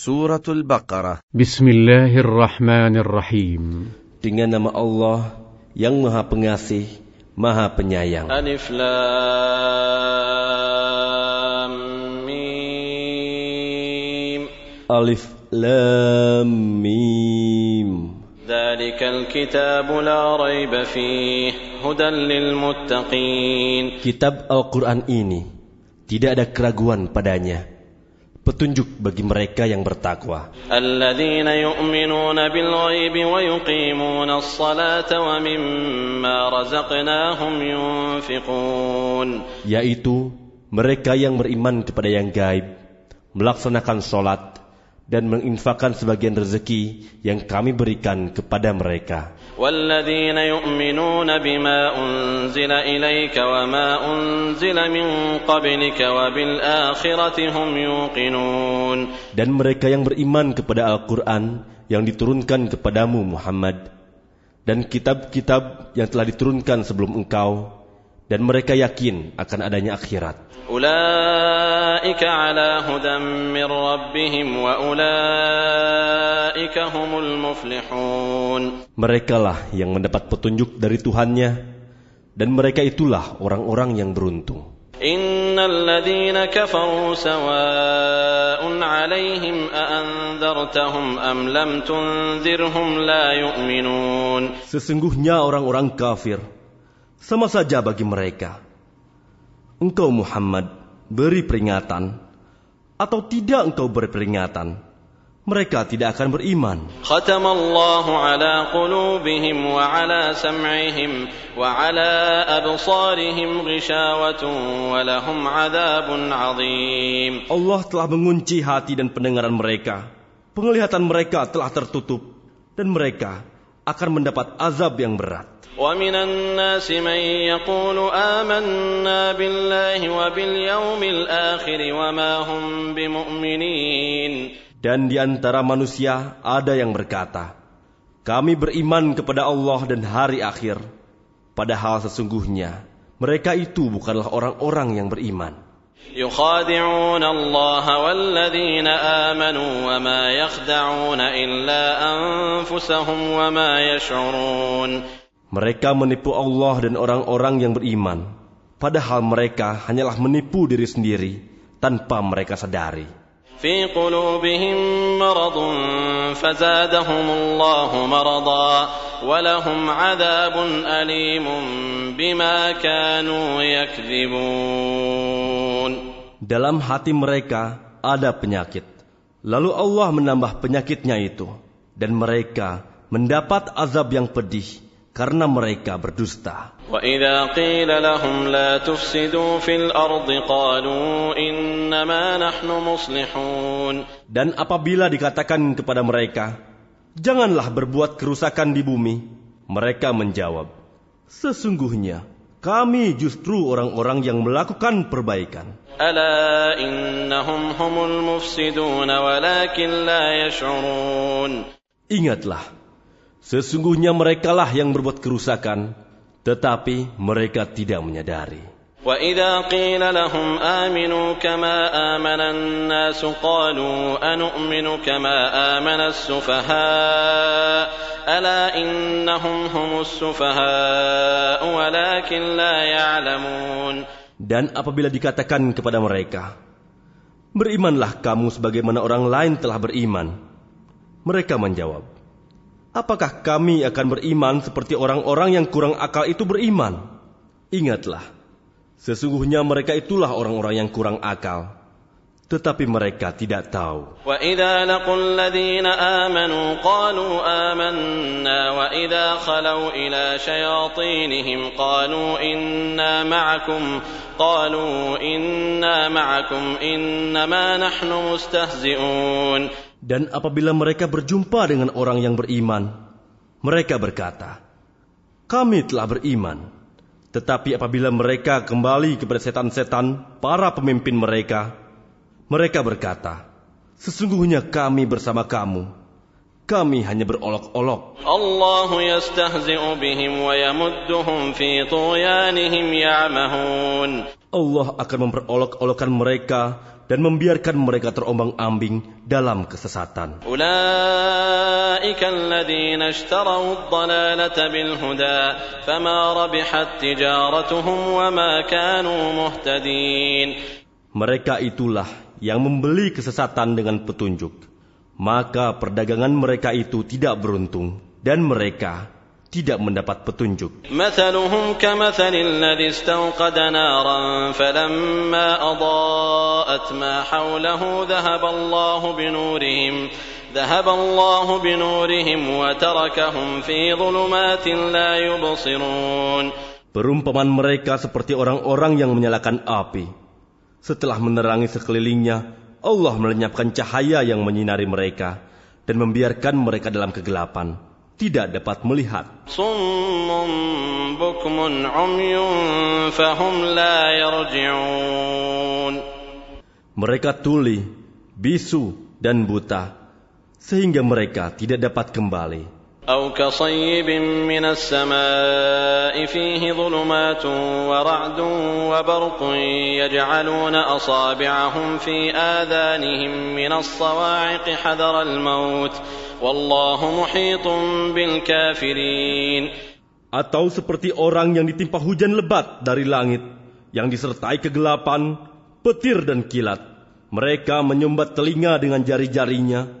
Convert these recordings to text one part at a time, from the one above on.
Suratul Baqarah بسم الله الرحمن الرحيم Dengan nama Allah yang Maha Pengasih, Maha Penyayang. ألف لام ميم Alif Lam Mim. ذلك الكتاب لا ريب فيه هدى للمتقين Kitab Al-Quran ini tidak ada keraguan padanya. petunjuk bagi mereka yang bertakwa. Alladzina yu'minuna bil ghaibi wa yuqimuna as-salata wa mimma razaqnahum yunfiqun. Yaitu mereka yang beriman kepada yang gaib, melaksanakan salat dan menginfakkan sebagian rezeki yang kami berikan kepada mereka. والذين يؤمنون بما أنزل إليك وما أنزل من قبلك وبالآخرة هم يوقنون Dan mereka yang beriman kepada Al-Quran yang diturunkan kepadamu Muhammad dan kitab-kitab yang telah diturunkan sebelum engkau dan mereka yakin akan adanya akhirat. Mereka lah. Merekalah yang mendapat petunjuk dari Tuhannya dan mereka itulah orang-orang yang beruntung. Sesungguhnya orang-orang kafir sama saja bagi mereka. Engkau Muhammad beri peringatan atau tidak engkau beri peringatan, mereka tidak akan beriman. Allah telah mengunci hati dan pendengaran mereka. Penglihatan mereka telah tertutup dan mereka akan mendapat azab yang berat. ومن الناس من يقول آمنا بالله وباليوم الآخر وما هم بمؤمنين Dan di antara manusia ada yang berkata, "Kami beriman kepada Allah dan hari akhir." Padahal sesungguhnya mereka itu bukanlah orang-orang yang beriman. يخادعون الله والذين آمنوا وما يخدعون إلا أنفسهم وما يشعرون. Mereka menipu Allah dan orang-orang yang beriman, padahal mereka hanyalah menipu diri sendiri tanpa mereka sadari. في قلوبهم مرض فزادهم الله مرضا ولهم عذاب أليم بما كانوا يكذبون Dalam hati mereka ada penyakit. Lalu Allah menambah penyakitnya itu. Dan mereka mendapat azab yang pedih karena mereka berdusta. وإذا قيل لهم لا تفسدوا في الأرض قالوا إنما نحن مصلحون Dan apabila dikatakan kepada mereka, Janganlah berbuat kerusakan di bumi. Mereka menjawab, Sesungguhnya kami justru orang-orang yang melakukan perbaikan. Ingatlah, sesungguhnya merekalah yang berbuat kerusakan, tetapi mereka tidak menyadari. وإذا قيل لهم آمنوا كما آمن الناس قالوا أنؤمن كما آمن السفهاء ألا إنهم هم السفهاء ولكن لا يعلمون Dan apabila dikatakan kepada mereka, Berimanlah kamu sebagaimana orang lain telah beriman. Mereka menjawab, Apakah kami akan beriman seperti orang-orang yang kurang akal itu beriman? Ingatlah, sesungguhnya mereka itulah orang-orang yang kurang akal. Tetapi mereka tidak tahu. وإذا لقوا الذين آمنوا قالوا آمنا وإذا خلوا إلى شياطينهم قالوا إنا معكم قالوا إنا معكم إنما نحن مستهزئون Dan apabila mereka berjumpa dengan orang yang beriman, mereka berkata, "Kami telah beriman." Tetapi apabila mereka kembali kepada setan-setan, para pemimpin mereka, mereka berkata, "Sesungguhnya kami bersama kamu kami hanya berolok-olok. Allah akan memperolok-olokkan mereka dan membiarkan mereka terombang-ambing dalam kesesatan. Mereka itulah yang membeli kesesatan dengan petunjuk Maka perdagangan mereka itu tidak beruntung dan mereka tidak mendapat petunjuk. مثلهم كمثل الذي استوقد نارا فلما أضاءت ما حوله ذهب الله بنورهم ذهب الله بنورهم وتركهم في ظلمات لا يبصرون Perumpamaan mereka seperti orang-orang yang menyalakan api. Setelah menerangi sekelilingnya, Allah melenyapkan cahaya yang menyinari mereka dan membiarkan mereka dalam kegelapan, tidak dapat melihat. Mereka tuli, bisu, dan buta, sehingga mereka tidak dapat kembali. أو كصيب من السماء فيه ظلمات ورعد وبرق يجعلون أصابعهم في آذانهم من الصواعق حذر الموت والله محيط بالكافرين Atau seperti orang yang ditimpa hujan lebat dari langit, yang disertai kegelapan, petir dan kilat. Mereka menyumbat telinga dengan jari-jarinya,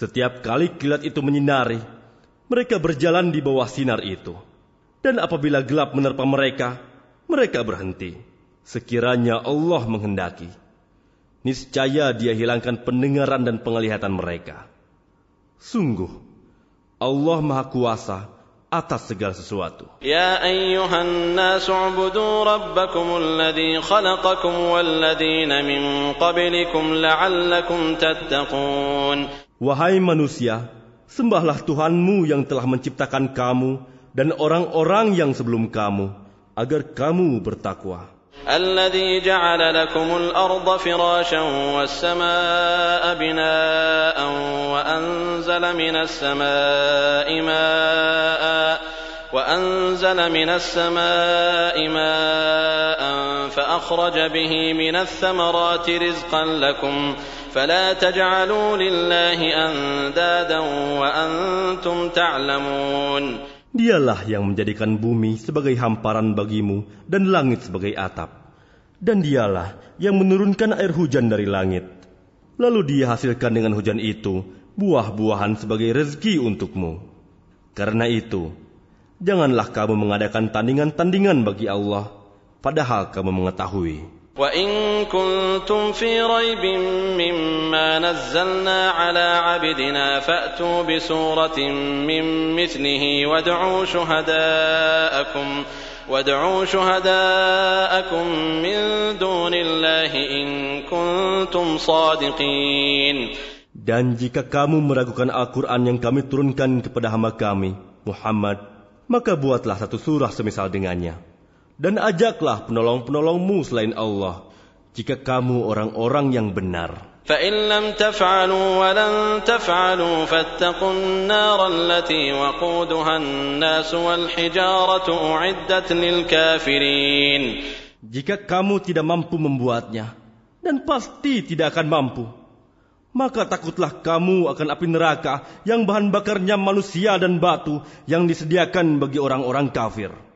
Setiap kali kilat itu menyinari, mereka berjalan di bawah sinar itu. Dan apabila gelap menerpa mereka, mereka berhenti. Sekiranya Allah menghendaki, niscaya Dia hilangkan pendengaran dan penglihatan mereka. Sungguh, Allah Maha Kuasa atas segala sesuatu. Ya ayyuhan nas rabbakum alladhi khalaqakum walladhina min qablikum la'allakum tattaqun. Wahai manusia, sembahlah Tuhanmu yang telah menciptakan kamu dan orang-orang yang sebelum kamu, agar kamu bertakwa. الذي جعل لكم الأرض فراشا والسماء بناء وأنزل من السماء ماء وأنزل من السماء ماء فأخرج به من الثمرات رزقا لكم فلا تجعلوا لله أندادا وأنتم تعلمون Dialah yang menjadikan bumi sebagai hamparan bagimu dan langit sebagai atap. Dan dialah yang menurunkan air hujan dari langit. Lalu dia hasilkan dengan hujan itu buah-buahan sebagai rezeki untukmu. Karena itu, janganlah kamu mengadakan tandingan-tandingan bagi Allah, padahal kamu mengetahui. وإن كنتم في ريب مما نزلنا على عبدنا فأتوا بسورة من مثله وادعوا شهداءكم وادعوا شهداءكم من دون الله إن كنتم صادقين Dan jika kamu meragukan Al-Quran yang kami turunkan kepada hamba kami, Muhammad, maka buatlah satu surah semisal dengannya. Dan ajaklah penolong-penolongmu selain Allah, jika kamu orang-orang yang benar. فإن لم تفعلوا ولن تفعلوا فاتقوا النار التي وقودها الناس والحجارة أعدت للكافرين Jika kamu tidak mampu membuatnya, dan pasti tidak akan mampu, maka takutlah kamu akan api neraka yang bahan bakarnya manusia dan batu yang disediakan bagi orang-orang kafir.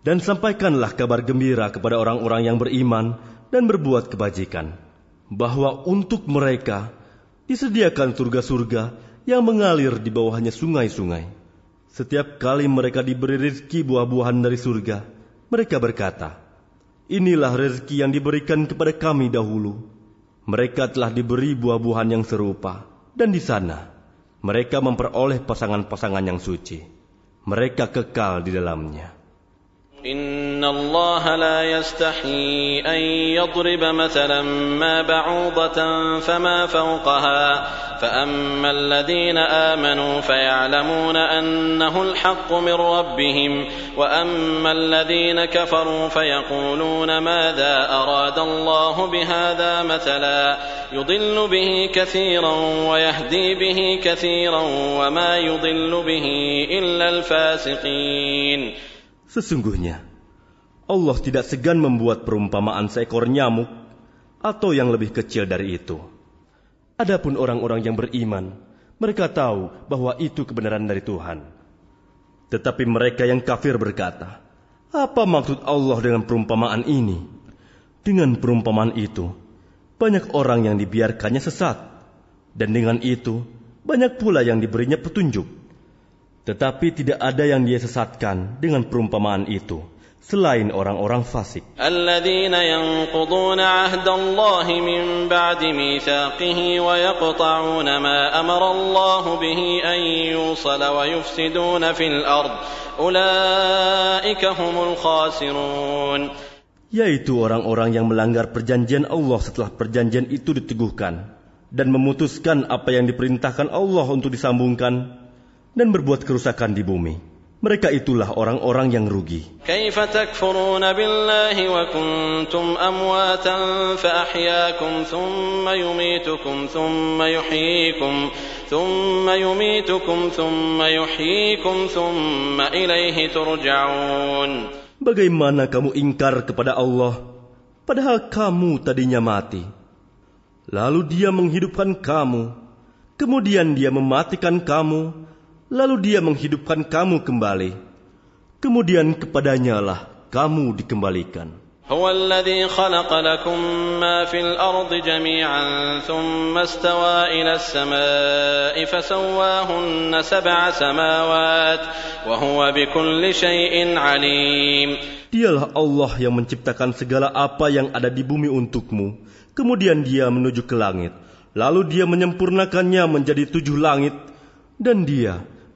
Dan sampaikanlah kabar gembira kepada orang-orang yang beriman dan berbuat kebajikan, bahwa untuk mereka disediakan surga-surga yang mengalir di bawahnya sungai-sungai. Setiap kali mereka diberi rezeki buah-buahan dari surga, mereka berkata, Inilah rezeki yang diberikan kepada kami dahulu. Mereka telah diberi buah-buahan yang serupa, dan di sana mereka memperoleh pasangan-pasangan yang suci. Mereka kekal di dalamnya. إن الله لا يستحيي أن يضرب مثلا ما بعوضة فما فوقها. فأما الذين آمنوا فيعلمون أنه الحق من ربهم وأما الذين كفروا فيقولون ماذا أراد الله بهذا مثلا. يضل به كثيرا ويهدي به كثيرا وما يضل به إلا الفاسقين. Sesungguhnya, Allah tidak segan membuat perumpamaan seekor nyamuk atau yang lebih kecil dari itu. Adapun orang-orang yang beriman, mereka tahu bahwa itu kebenaran dari Tuhan. Tetapi mereka yang kafir berkata, apa maksud Allah dengan perumpamaan ini? Dengan perumpamaan itu, banyak orang yang dibiarkannya sesat. Dan dengan itu, banyak pula yang diberinya petunjuk. Tetapi tidak ada yang dia sesatkan dengan perumpamaan itu selain orang-orang fasik. Alladzina yanquduna Yaitu orang-orang yang melanggar perjanjian Allah setelah perjanjian itu diteguhkan dan memutuskan apa yang diperintahkan Allah untuk disambungkan dan berbuat kerusakan di bumi. Mereka itulah orang-orang yang rugi. Bagaimana kamu ingkar kepada Allah, padahal kamu tadinya mati. Lalu dia menghidupkan kamu, kemudian dia mematikan kamu, lalu dia menghidupkan kamu kembali. Kemudian kepadanya lah kamu dikembalikan. هو الذي خلق لكم ما في الأرض جميعا ثم استوى إلى السماء فسواهن سبع سماوات وهو بكل شيء عليم Dialah Allah yang menciptakan segala apa yang ada di bumi untukmu. Kemudian dia menuju ke langit. Lalu dia menyempurnakannya menjadi tujuh langit. Dan dia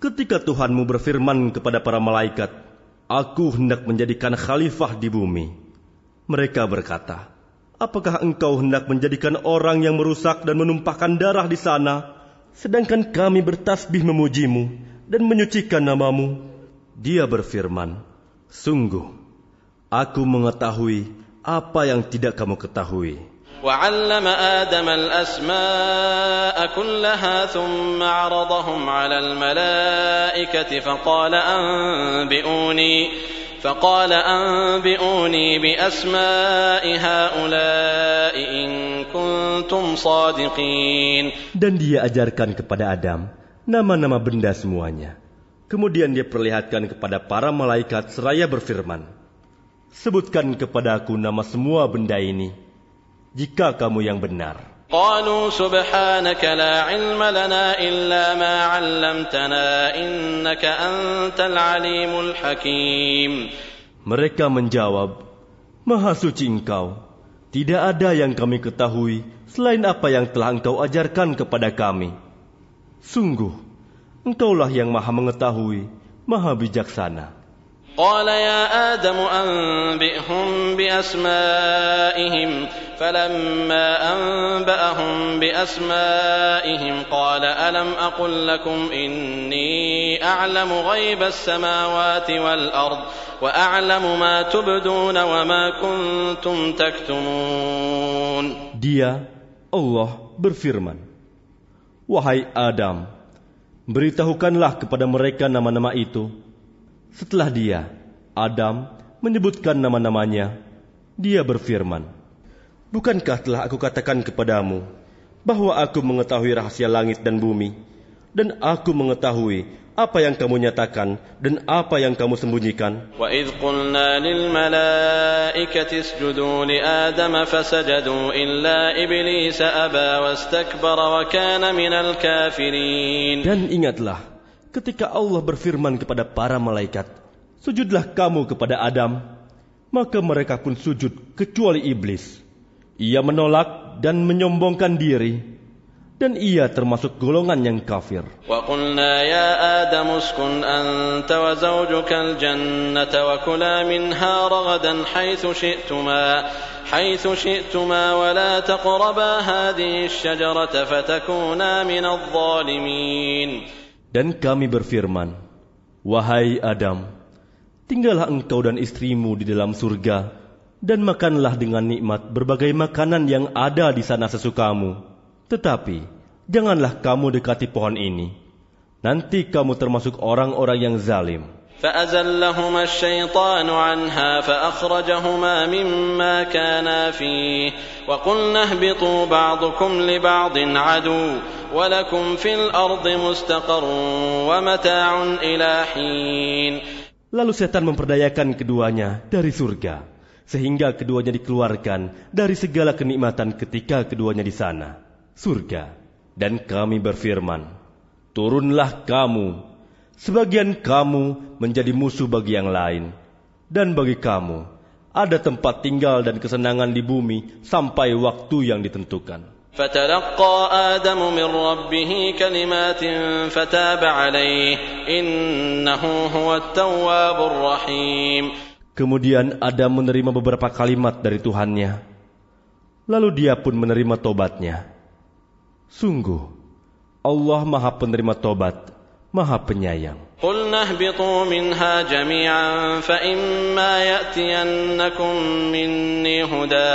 ketika Tuhanmu berfirman kepada para malaikat, Aku hendak menjadikan khalifah di bumi. Mereka berkata, Apakah engkau hendak menjadikan orang yang merusak dan menumpahkan darah di sana, sedangkan kami bertasbih memujimu dan menyucikan namamu? Dia berfirman, Sungguh, aku mengetahui apa yang tidak kamu ketahui. وعلم آدم الأسماء كلها ثم عرضهم على الملائكة فقال أنبئوني فقال أنبئوني بأسماء هؤلاء إن كنتم صادقين Dan dia ajarkan kepada Adam nama-nama benda semuanya. Kemudian dia perlihatkan kepada para malaikat seraya berfirman, Sebutkan kepadaku nama semua benda ini, jika kamu yang benar. قالوا سبحانك لا علم لنا إلا ما علمتنا إنك أنت العليم الحكيم Mereka menjawab, Maha suci engkau. Tidak ada yang kami ketahui selain apa yang telah engkau ajarkan kepada kami. Sungguh, engkaulah yang maha mengetahui, maha bijaksana. قال يا آدم أنبئهم بأسمائهم فلما أنبأهم بأسمائهم قال ألم أقل لكم إني أعلم غيب السماوات والأرض وأعلم ما تبدون وما كنتم تكتمون Dia, Allah, berfirman, Wahai Adam, beritahukanlah kepada mereka nama-nama itu. Setelah dia, Adam, menyebutkan nama-namanya, dia berfirman, Bukankah telah aku katakan kepadamu bahwa aku mengetahui rahasia langit dan bumi, dan aku mengetahui apa yang kamu nyatakan dan apa yang kamu sembunyikan? وإذ قلنا للملائكة اسجدوا لآدم فسجدوا إلا إبليس أبى واستكبر وكان من الكافرين Dan ingatlah, ketika Allah berfirman kepada para malaikat, Sujudlah kamu kepada Adam, maka mereka pun sujud kecuali iblis. Ia menolak dan menyombongkan diri, dan ia termasuk golongan yang kafir. وقلنا يا آدم اسكن أنت وزوجك الجنة وكلا منها رغدا حيث شئتما حيث شئتما ولا تقربا هذه الشجرة فتكونا من الظالمين dan kami berfirman, Wahai Adam, tinggallah engkau dan istrimu di dalam surga, dan makanlah dengan nikmat berbagai makanan yang ada di sana sesukamu. Tetapi, janganlah kamu dekati pohon ini. Nanti kamu termasuk orang-orang yang zalim. فأزلهما الشيطان عنها فأخرجهما مما كانا فيه وقلنا اهبطوا بعضكم لبعض عدو ولكم في الأرض مستقر ومتاع إلى حين Lalu setan memperdayakan keduanya dari surga, sehingga keduanya dikeluarkan dari segala kenikmatan ketika keduanya di sana, surga. Dan kami berfirman, Turunlah kamu, sebagian kamu menjadi musuh bagi yang lain, dan bagi kamu ada tempat tinggal dan kesenangan di bumi sampai waktu yang ditentukan. فتلقى آدم من ربه كلمات فتاب عليه إنه هو التواب الرحيم Kemudian Adam menerima beberapa kalimat dari Tuhannya. Lalu dia pun menerima tobatnya. Sungguh, Allah Maha Penerima Tobat, Maha Penyayang. قلنا اهبطوا منها جميعا فإما يأتينكم مني هدى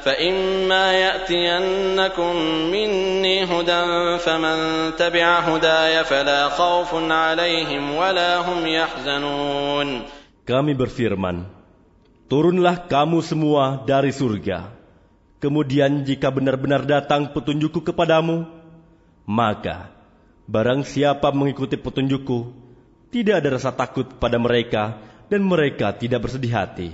فإما يأتينكم مني هدى فمن تبع هداي فلا خوف عليهم ولا هم يحزنون Kami berfirman, Turunlah kamu semua dari surga. Kemudian jika benar-benar datang petunjukku kepadamu, maka barang siapa mengikuti petunjukku, tidak ada rasa takut pada mereka dan mereka tidak bersedih hati.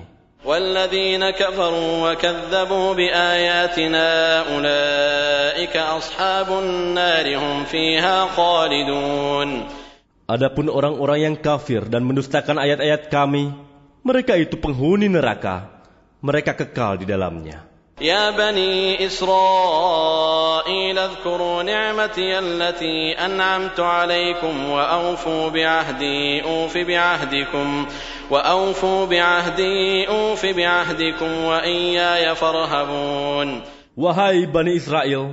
والذين كفروا وكذبوا بآياتنا أولئك أصحاب النار هم فيها خالدون Adapun orang-orang yang kafir dan mendustakan ayat-ayat kami, mereka itu penghuni neraka. Mereka kekal di dalamnya. يا بني إسرائيل اذكروا نعمتي التي أنعمت عليكم وأوفوا بعهدي أوف بعهدكم وأوفوا بعهدي أوف بعهدكم وإياي فارهبون Wahai Bani Israel,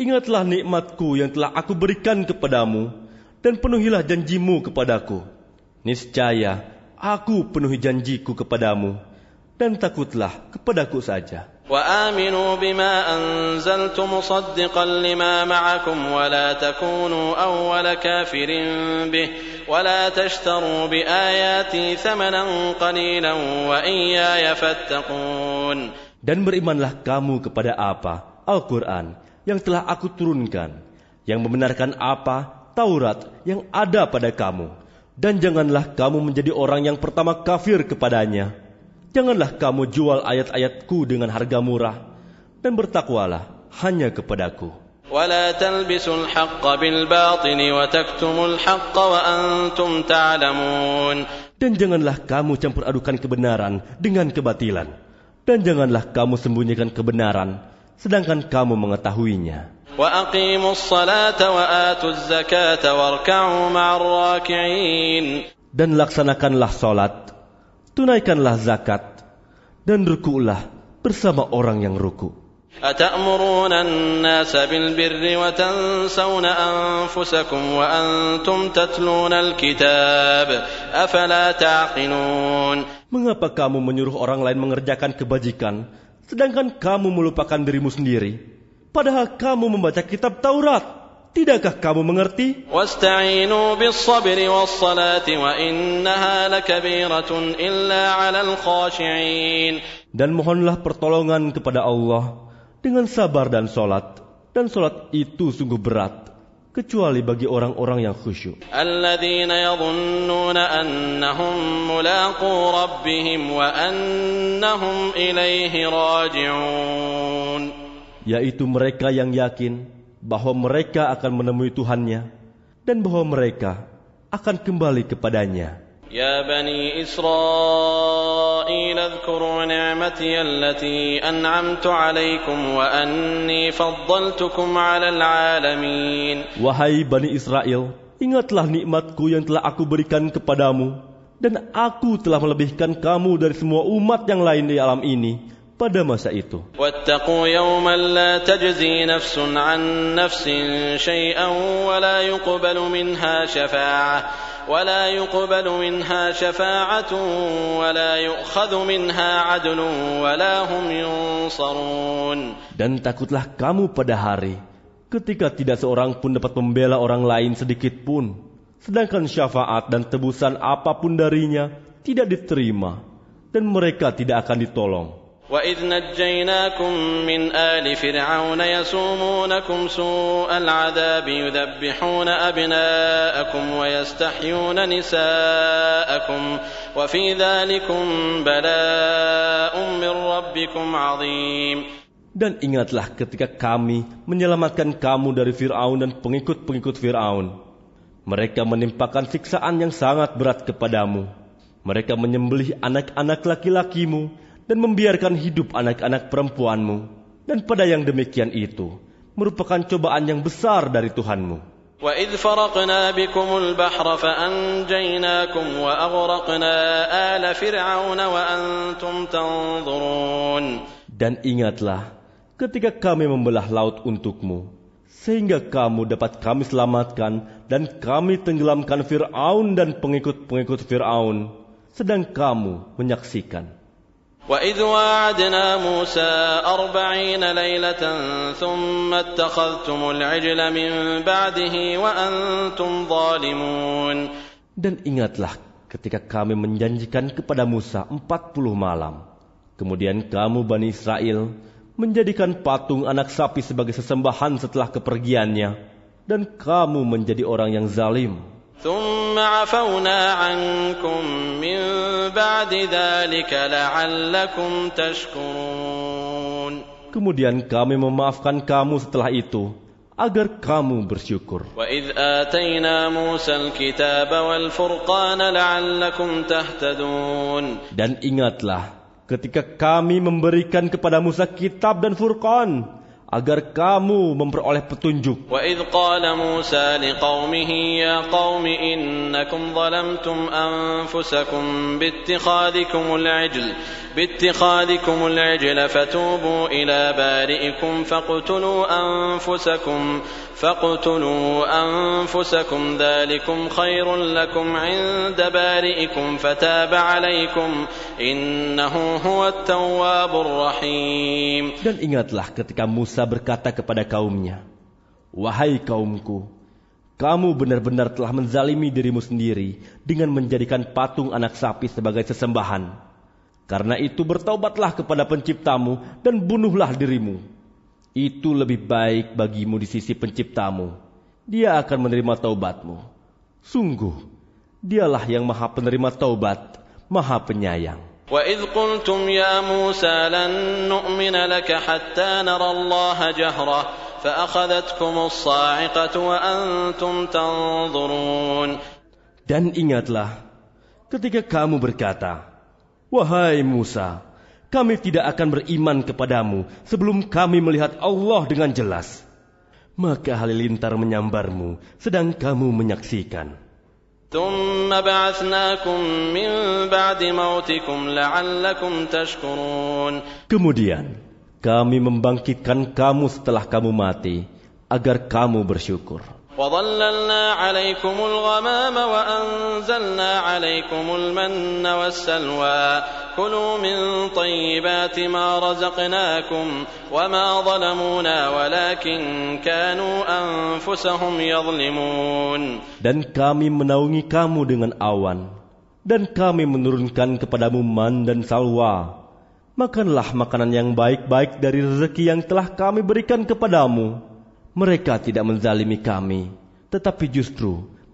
ingatlah nikmatku yang telah aku berikan kepadamu, dan penuhilah janjimu kepadaku. Niscaya, aku penuhi janjiku kepadamu, dan takutlah kepadaku saja. وآمنوا بما أنزلت مصدقا لما معكم ولا تكونوا أول كافر به ولا تشتروا بآياتي ثمنا قليلا وإياي فاتقون Dan berimanlah kamu kepada apa? Al-Quran yang telah aku turunkan, yang membenarkan apa? Taurat yang ada pada kamu. Dan janganlah kamu menjadi orang yang pertama kafir kepadanya. Janganlah kamu jual ayat-ayatku dengan harga murah. Dan bertakwalah hanya kepadaku. ولا تلبسوا الحق بالباطل وتكتموا الحق وأنتم تعلمون Dan janganlah kamu campur adukan kebenaran dengan kebatilan. Dan janganlah kamu sembunyikan kebenaran, sedangkan kamu mengetahuinya. وأقيموا الصلاة وآتوا الزكاة واركعوا مع الراكعين Dan laksanakanlah solat, tunaikanlah zakat, dan rukulah bersama orang yang ruku. أتأمرون الناس بالبر وتنسون أنفسكم وأنتم تتلون الكتاب أفلا تعقلون Mengapa kamu menyuruh orang lain mengerjakan kebajikan, sedangkan kamu melupakan dirimu sendiri? Padahal kamu membaca kitab Taurat. Tidakkah kamu mengerti? Dan mohonlah pertolongan kepada Allah dengan sabar dan solat. Dan solat itu sungguh berat kecuali bagi orang-orang yang khusyuk. Yaitu mereka yang yakin bahwa mereka akan menemui Tuhannya dan bahwa mereka akan kembali kepadanya. يا بني إسرائيل اذكروا نعمتي التي أنعمت عليكم وأني فضلتكم على العالمين Wahai Bani Israel, ingatlah nikmatku yang telah aku berikan kepadamu, dan aku telah melebihkan kamu dari semua umat yang lain di alam ini pada masa itu. واتقوا يوما لا تجزي نفس عن نفس شيئا ولا يقبل منها شفاعة ولا يقبل منها شفاعة ولا يؤخذ منها عدل ولا هم ينصرون Dan takutlah kamu pada hari ketika tidak seorang pun dapat membela orang lain sedikit pun, sedangkan syafaat dan tebusan apapun darinya tidak diterima, dan mereka tidak akan ditolong. وإذ نجيناكم من آل فرعون يسومونكم سوء العذاب يذبحون أبناءكم ويستحيون نساءكم وفي ذلكم بلاء من ربكم عظيم Dan ingatlah ketika kami menyelamatkan kamu dari Fir'aun dan pengikut-pengikut Fir'aun. Mereka menimpakan siksaan yang sangat berat kepadamu. Mereka menyembelih anak-anak laki-lakimu dan membiarkan hidup anak-anak perempuanmu. Dan pada yang demikian itu merupakan cobaan yang besar dari Tuhanmu. وإذ فرقنا بكم البحر فأنجيناكم وأغرقنا آل فرعون وأنتم تنظرون Dan ingatlah ketika kami membelah laut untukmu, sehingga kamu dapat kami selamatkan dan kami tenggelamkan Fir'aun dan pengikut-pengikut Fir'aun, sedang kamu menyaksikan. وإذ واعدنا موسى أربعين ليلة ثم اتخذتم العجل من بعده وأنتم ظالمون Dan ingatlah ketika kami menjanjikan kepada Musa 40 malam. Kemudian kamu Bani Israel menjadikan patung anak sapi sebagai sesembahan setelah kepergiannya. Dan kamu menjadi orang yang zalim. ثم عفونا عنكم من بعد ذلك لعلكم تشكرون Kemudian kami memaafkan kamu setelah itu, agar kamu bersyukur. وإذ آتينا موسى الكتاب والفرقان لعلكم تهتدون Dan ingatlah ketika kami memberikan kepada Musa kitab dan Furqan, agar kamu memperoleh petunjuk. وإذ قال موسى لقومه يا قوم إنكم ظلمتم أنفسكم باتخاذكم العجل باتخاذكم العجل فتوبوا إلى بارئكم فاقتلوا أنفسكم فاقتلوا أنفسكم ذلكم خير لكم عند بارئكم فتاب عليكم إنه هو التواب الرحيم Dan ingatlah ketika Musa berkata kepada kaumnya, Wahai kaumku, kamu benar-benar telah menzalimi dirimu sendiri dengan menjadikan patung anak sapi sebagai sesembahan. Karena itu bertaubatlah kepada penciptamu dan bunuhlah dirimu. Itu lebih baik bagimu di sisi penciptamu. Dia akan menerima taubatmu. Sungguh, dialah yang maha penerima taubat, maha penyayang. وإذ قلتم يا موسى لن نؤمن لك حتى نرى الله جهرة فأخذتكم الصاعقة وأنتم تنظرون Dan ingatlah ketika kamu berkata, Wahai Musa, kami tidak akan beriman kepadamu sebelum kami melihat Allah dengan jelas. Maka halilintar menyambarmu, sedang kamu menyaksikan. ثم بعثناكم من بعد موتكم لعلكم تشكرون Kemudian, kami membangkitkan kamu setelah kamu mati, agar kamu bersyukur. وظللنا عليكم الغمام وأنزلنا عليكم المن والسلوى كلوا من طيبات ما رزقناكم وما ظلمونا ولكن كانوا أنفسهم يظلمون Dan kami menaungi kamu dengan awan, dan kami menurunkan kepadamu man dan salwa. Makanlah makanan yang baik-baik dari rezeki yang telah kami berikan kepadamu. Mereka tidak menzalimi kami, tetapi justru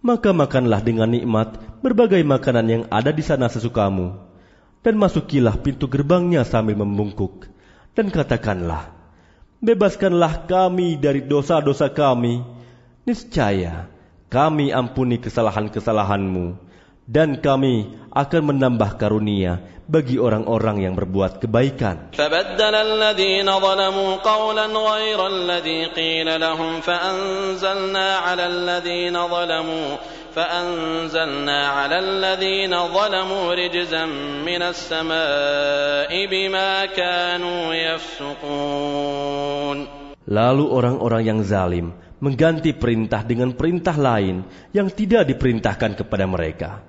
Maka makanlah dengan nikmat berbagai makanan yang ada di sana sesukamu. Dan masukilah pintu gerbangnya sambil membungkuk. Dan katakanlah, Bebaskanlah kami dari dosa-dosa kami. Niscaya kami ampuni kesalahan-kesalahanmu Dan kami akan menambah karunia bagi orang-orang yang berbuat kebaikan. فبدل الذين ظلموا قولا غير الذي قيل لهم فأنزلنا على الذين ظلموا فأنزلنا على الذين ظلموا رجزا من السماء بما كانوا يفسقون Lalu orang-orang yang zalim mengganti perintah dengan perintah lain yang tidak diperintahkan kepada mereka.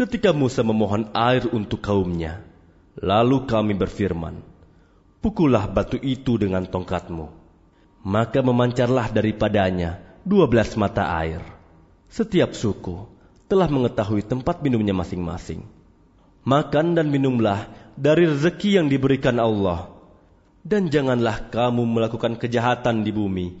ketika Musa memohon air untuk kaumnya, lalu kami berfirman, Pukullah batu itu dengan tongkatmu. Maka memancarlah daripadanya dua belas mata air. Setiap suku telah mengetahui tempat minumnya masing-masing. Makan dan minumlah dari rezeki yang diberikan Allah. Dan janganlah kamu melakukan kejahatan di bumi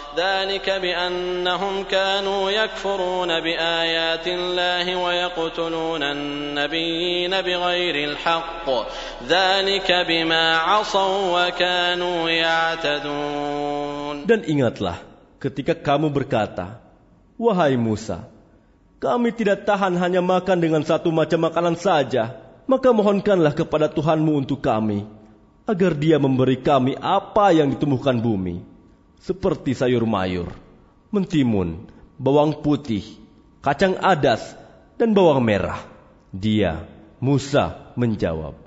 ذلك بأنهم كانوا يكفرون بآيات الله ويقتلون النبيين بغير الحق ذلك بما عصوا وكانوا يعتدون Dan ingatlah ketika kamu berkata, Wahai Musa, kami tidak tahan hanya makan dengan satu macam makanan saja. Maka mohonkanlah kepada Tuhanmu untuk kami, agar dia memberi kami apa yang ditumbuhkan bumi. Seperti sayur mayur, mentimun, bawang putih, kacang adas, dan bawang merah. Dia, Musa, menjawab,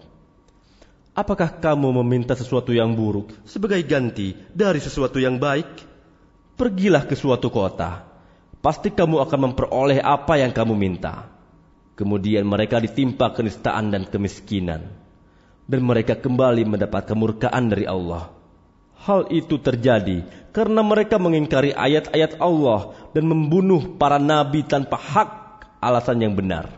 Apakah kamu meminta sesuatu yang buruk sebagai ganti dari sesuatu yang baik? Pergilah ke suatu kota, pasti kamu akan memperoleh apa yang kamu minta. Kemudian mereka ditimpa kenistaan dan kemiskinan, dan mereka kembali mendapat kemurkaan dari Allah. Hal itu terjadi karena mereka mengingkari ayat-ayat Allah dan membunuh para nabi tanpa hak alasan yang benar.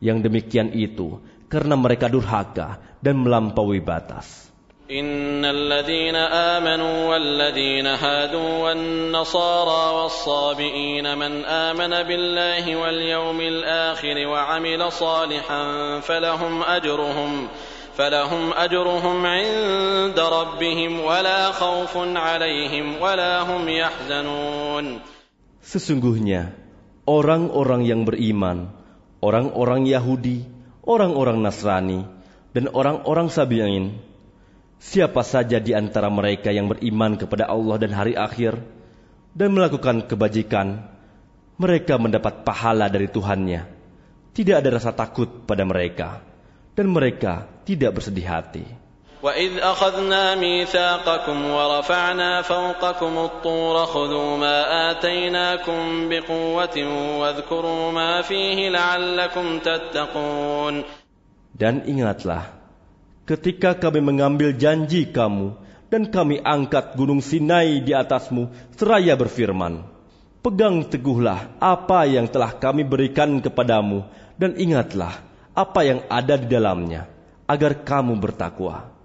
Yang demikian itu karena mereka durhaka dan melampaui batas. إن الذين آمنوا والذين هادوا والنصارى والصابئين من آمن بالله واليوم الآخر وعمل صالحا فلهم أجرهم فلهم أجرهم عند ربهم ولا خوف عليهم ولا هم يحزنون Sesungguhnya orang-orang yang beriman, orang-orang Yahudi, orang-orang Nasrani, dan orang-orang Sabi'in, siapa saja di antara mereka yang beriman kepada Allah dan hari akhir dan melakukan kebajikan, mereka mendapat pahala dari Tuhannya. Tidak ada rasa takut pada mereka, dan mereka tidak bersedih hati. وإذ أخذنا ميثاقكم ورفعنا فوقكم الطور خذوا ما آتيناكم بقوة واذكروا ما فيه لعلكم تتقون Dan ingatlah, ketika kami mengambil janji kamu dan kami angkat gunung Sinai di atasmu seraya berfirman, Pegang teguhlah apa yang telah kami berikan kepadamu dan ingatlah apa yang ada di dalamnya, agar kamu bertakwa.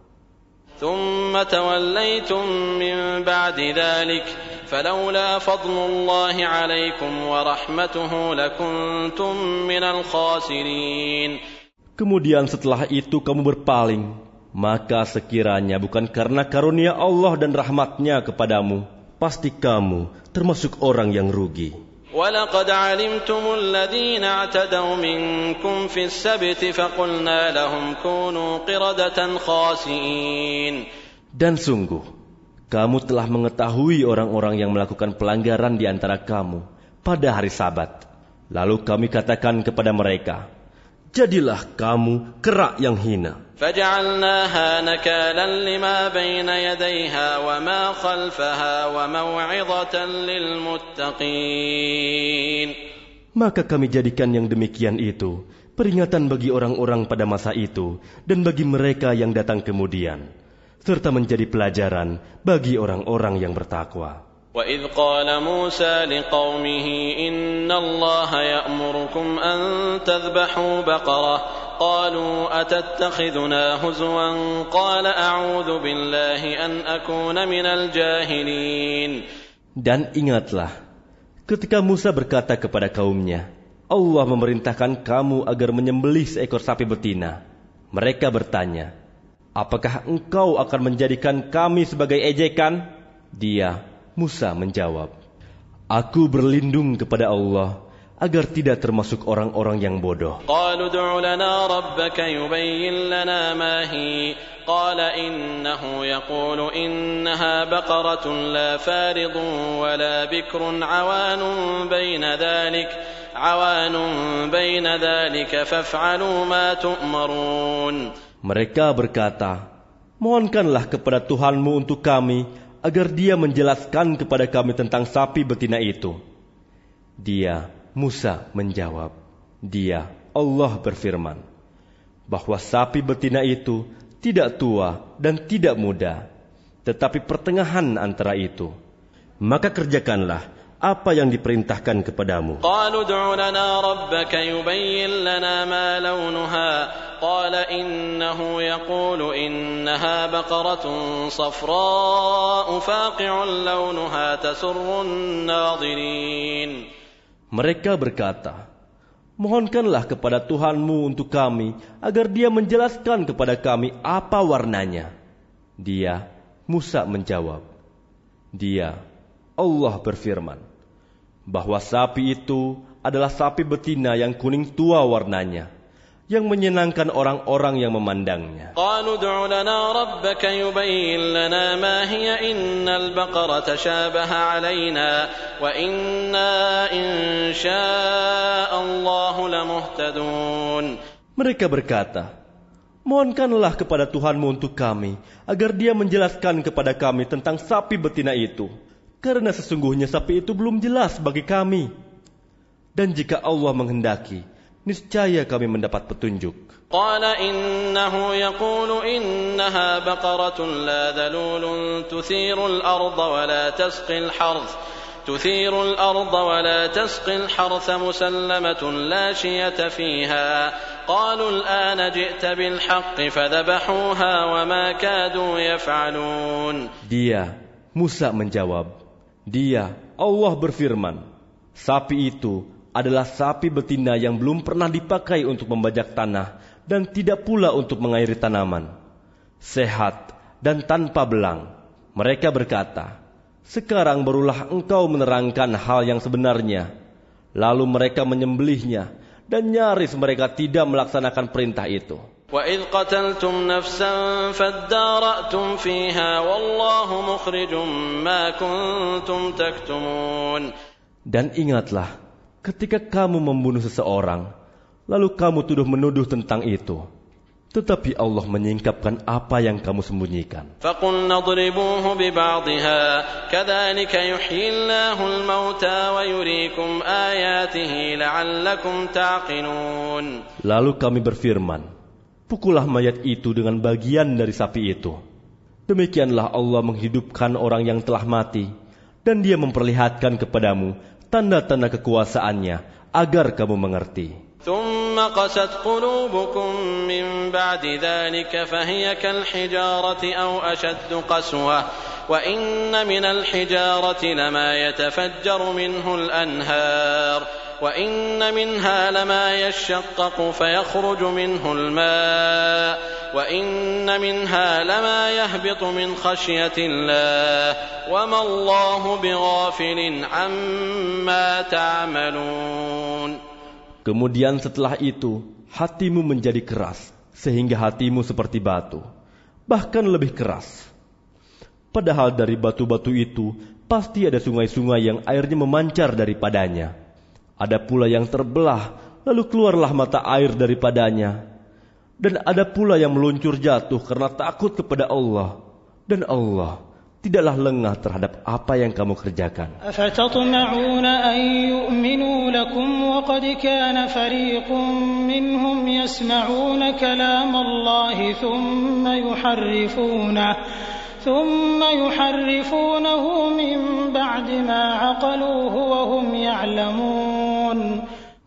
ثم توليتم من بعد ذلك فلولا فضل الله عليكم ورحمته لكنتم من الخاسرين Kemudian setelah itu kamu berpaling, maka sekiranya bukan karena karunia Allah dan rahmatnya kepadamu, pasti kamu termasuk orang yang rugi. ولقد علمتم الذين اعتدوا منكم في السبت فقلنا لهم كونوا قردة خاسئين Dan sungguh, kamu telah mengetahui orang-orang yang melakukan pelanggaran di antara kamu pada hari sabat. Lalu kami katakan kepada mereka, Jadilah kamu kerak yang hina. فجعلناها نكالا لما بين يديها وما خلفها وموعظة للمتقين Maka kami jadikan yang demikian itu peringatan bagi orang-orang pada masa itu dan bagi mereka yang datang kemudian, serta menjadi pelajaran bagi orang-orang yang bertakwa. وإذ قال موسى لقومه إن الله يأمركم أن تذبحوا بقرة قالوا أتتخذنا هزوا قال أعوذ بالله أن أكون من الجاهلين Dan ingatlah, ketika Musa berkata kepada kaumnya, Allah memerintahkan kamu agar menyembelih seekor sapi betina. Mereka bertanya, apakah engkau akan menjadikan kami sebagai ejekan? Dia, Musa menjawab, Aku berlindung kepada Allah agar tidak termasuk orang-orang yang bodoh. Mereka berkata, Mohonkanlah kepada Tuhanmu untuk kami agar dia menjelaskan kepada kami tentang sapi betina itu. Dia, Musa menjawab, "Dia Allah berfirman bahwa sapi betina itu tidak tua dan tidak muda, tetapi pertengahan antara itu. Maka kerjakanlah apa yang diperintahkan kepadamu. Mereka berkata, Mohonkanlah kepada Tuhanmu untuk kami agar dia menjelaskan kepada kami apa warnanya. Dia, Musa menjawab. Dia, Allah berfirman, bahwa sapi itu adalah sapi betina yang kuning tua warnanya, yang menyenangkan orang-orang yang memandangnya. Mereka berkata, Mohonkanlah kepada Tuhanmu untuk kami, agar dia menjelaskan kepada kami tentang sapi betina itu. Karena sesungguhnya sapi itu belum jelas bagi kami. Dan jika Allah menghendaki, niscaya kami mendapat petunjuk. قال إنه يقول إنها بقرة لا ذلول تثير الأرض ولا تسقي الحرث تثير الأرض ولا تسقي الحرث مسلمة لا شية فيها قالوا الآن جئت بالحق فذبحوها وما كادوا يفعلون Dia, Musa menjawab, Dia, Allah berfirman, sapi itu adalah sapi betina yang belum pernah dipakai untuk membajak tanah dan tidak pula untuk mengairi tanaman. Sehat dan tanpa belang. Mereka berkata, sekarang barulah engkau menerangkan hal yang sebenarnya. Lalu mereka menyembelihnya dan nyaris mereka tidak melaksanakan perintah itu. وإذ قتلتم نفسا فادارأتم فيها والله مخرج ما كنتم تكتمون Dan ingatlah, Ketika kamu membunuh seseorang, lalu kamu tuduh menuduh tentang itu, tetapi Allah menyingkapkan apa yang kamu sembunyikan. Lalu kami berfirman, pukullah mayat itu dengan bagian dari sapi itu. Demikianlah Allah menghidupkan orang yang telah mati, dan dia memperlihatkan kepadamu tanda-tanda kekuasaannya, agar kamu mengerti. ثم قست قلوبكم من بعد ذلك فهي كالحجارة أو أشد قسوة وإن من الحجارة لما يتفجر منه الأنهار وإن منها لما يشقق فيخرج منه الماء وإن منها لما يهبط من خشية الله وما الله بغافل عما تعملون Kemudian setelah itu, hatimu menjadi keras, sehingga hatimu seperti batu, bahkan lebih keras. Padahal dari batu-batu itu, pasti ada sungai-sungai yang airnya memancar daripadanya. Ada pula yang terbelah, lalu keluarlah mata air daripadanya. Dan ada pula yang meluncur jatuh karena takut kepada Allah. Dan Allah tidaklah lengah terhadap apa yang kamu kerjakan. أفتطمعون أن يؤمنوا لكم وقد كان فريق منهم يسمعون كلام الله ثم يحرفونه ثم يحرفونه من بعد ما عقلوه وهم يعلمون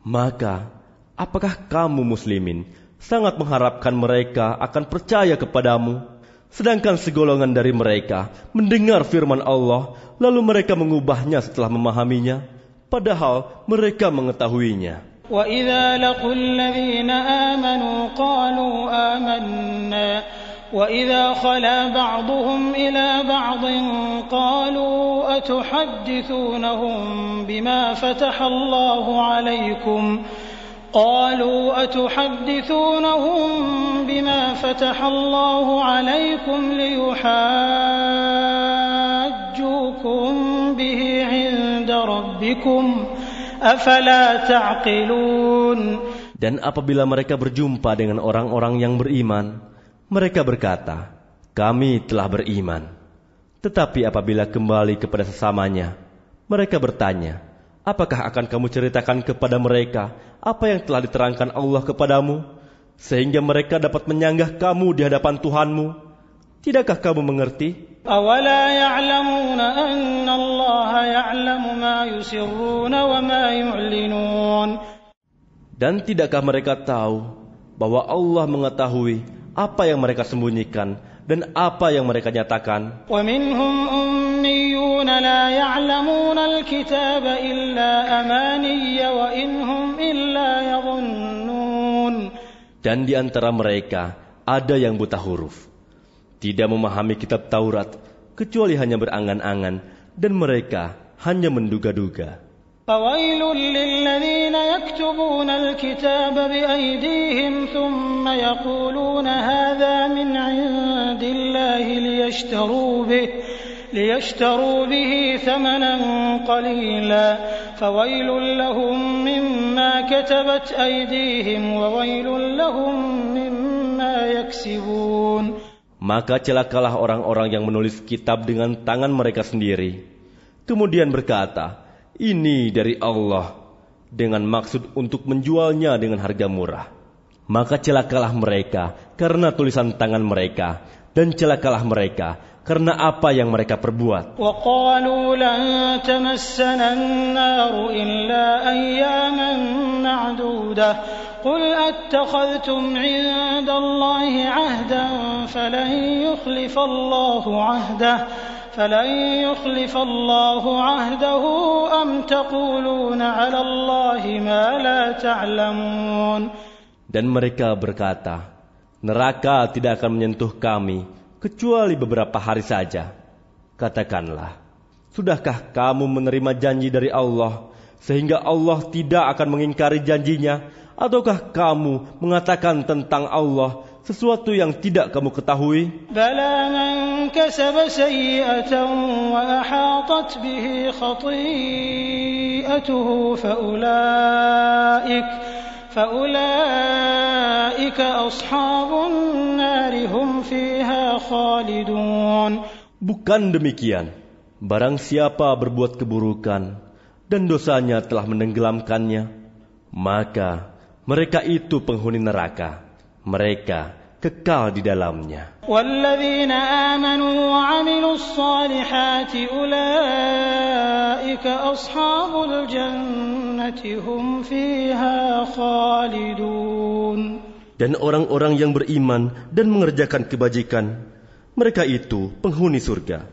Maka, apakah kamu muslimin sangat mengharapkan mereka akan percaya kepadamu? Sedangkan segolongan dari mereka mendengar firman Allah, lalu mereka mengubahnya setelah memahaminya, padahal mereka mengetahuinya. وإذا لقوا الذين آمنوا قالوا آمنا وإذا خلا بعضهم إلى بعض قالوا أتحدثونهم بما فتح الله عليكم قالوا أتحدثونهم بما فتح الله عليكم ليحاجوكم به عند ربكم أفلا تعقلون Dan apabila mereka berjumpa dengan orang-orang yang beriman, mereka berkata, "Kami telah beriman." Tetapi apabila kembali kepada sesamanya, mereka bertanya, "Apakah akan kamu ceritakan kepada mereka apa yang telah diterangkan Allah kepadamu, sehingga mereka dapat menyanggah kamu di hadapan Tuhanmu? Tidakkah kamu mengerti?" أولا يعلمون أن الله يعلم ما يسرون وما يعلنون Dan tidakkah mereka tahu bahwa Allah mengetahui apa yang mereka sembunyikan dan apa yang mereka nyatakan. Dan di antara mereka ada yang buta huruf, tidak memahami kitab Taurat kecuali hanya berangan-angan dan mereka hanya menduga-duga. فويل للذين يكتبون الكتاب بأيديهم ثم يقولون هذا من عند الله ليشتروا به ليشتروا به ثمنا قليلا فويل لهم مما كتبت أيديهم وويل لهم مما يكسبون Maka celakalah orang-orang yang menulis kitab dengan tangan mereka sendiri. Kemudian berkata, ini dari Allah dengan maksud untuk menjualnya dengan harga murah. Maka celakalah mereka karena tulisan tangan mereka dan celakalah mereka karena apa yang mereka perbuat. وقالوا لن تمسنا النار إلا أياما معدودة قل أتخذتم عند الله عهدا فلن يخلف الله عهده فلن يخلف الله عهده أم تقولون على الله ما لا تعلمون Dan mereka berkata, neraka tidak akan menyentuh kami kecuali beberapa hari saja. Katakanlah, sudahkah kamu menerima janji dari Allah sehingga Allah tidak akan mengingkari janjinya? Ataukah kamu mengatakan tentang Allah sesuatu yang tidak kamu ketahui. Bala man kasaba sayyi'atan wa ahatat bihi khati'atuhu faulaik faulaik ashabun nar hum fiha khalidun. Bukan demikian. Barang siapa berbuat keburukan dan dosanya telah menenggelamkannya, maka mereka itu penghuni neraka mereka kekal di dalamnya. Dan orang-orang yang beriman dan mengerjakan kebajikan, mereka itu penghuni surga.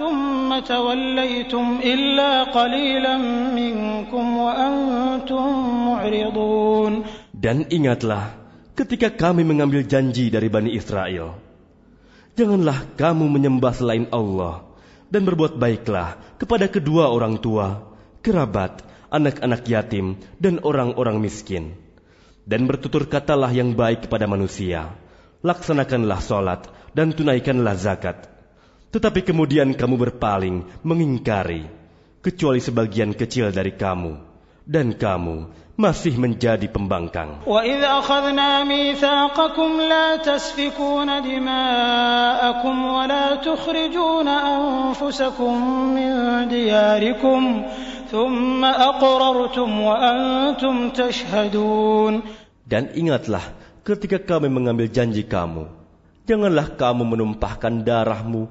ثم توليتم إلا قليلا منكم وأنتم معرضون Dan ingatlah ketika kami mengambil janji dari Bani Israel. Janganlah kamu menyembah selain Allah dan berbuat baiklah kepada kedua orang tua, kerabat, anak-anak yatim, dan orang-orang miskin. Dan bertutur katalah yang baik kepada manusia. Laksanakanlah solat dan tunaikanlah zakat. Tetapi kemudian kamu berpaling, mengingkari, kecuali sebagian kecil dari kamu, dan kamu masih menjadi pembangkang. وإذ أخذنا ميثاقكم لا تسفكون دماءكم ولا تخرجون أنفسكم من دياركم ثم أقررتم وأنتم تشهدون Dan ingatlah ketika kami mengambil janji kamu, janganlah kamu menumpahkan darahmu,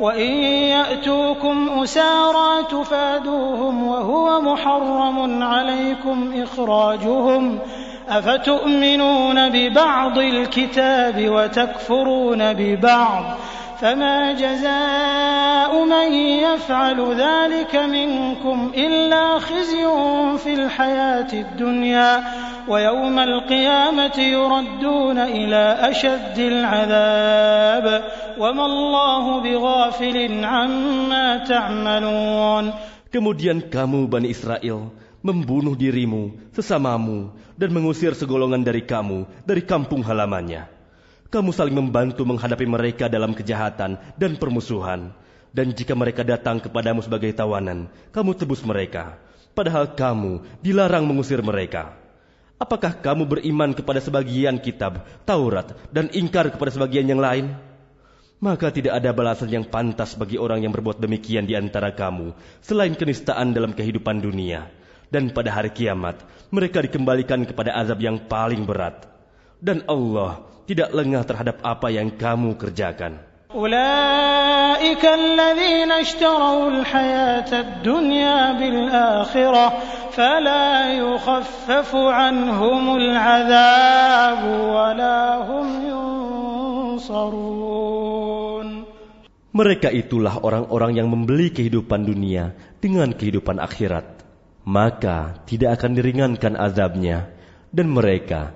وإن يأتوكم أسارى تفادوهم وهو محرم عليكم إخراجهم أفتؤمنون ببعض الكتاب وتكفرون ببعض فما جزاء من يفعل ذلك منكم إلا خزي في الحياة الدنيا ويوم القيامة يردون إلى أشد العذاب وما الله بغافل عما تعملون Kemudian kamu, Bani Israel, membunuh dirimu, sesamamu, dan mengusir segolongan dari kamu dari kampung halamannya. Kamu saling membantu menghadapi mereka dalam kejahatan dan permusuhan. Dan jika mereka datang kepadamu sebagai tawanan, kamu tebus mereka. Padahal kamu dilarang mengusir mereka. Apakah kamu beriman kepada sebagian kitab, Taurat, dan ingkar kepada sebagian yang lain? Maka tidak ada balasan yang pantas bagi orang yang berbuat demikian di antara kamu, selain kenistaan dalam kehidupan dunia. Dan pada hari kiamat, mereka dikembalikan kepada azab yang paling berat Dan Allah tidak lengah terhadap apa yang kamu kerjakan. أولئك الذين اشتروا الحياة الدنيا بالآخرة فلا يخفف عنهم العذاب ولا هم ينصرون Mereka itulah orang-orang yang membeli kehidupan dunia dengan kehidupan akhirat. Maka tidak akan diringankan azabnya dan mereka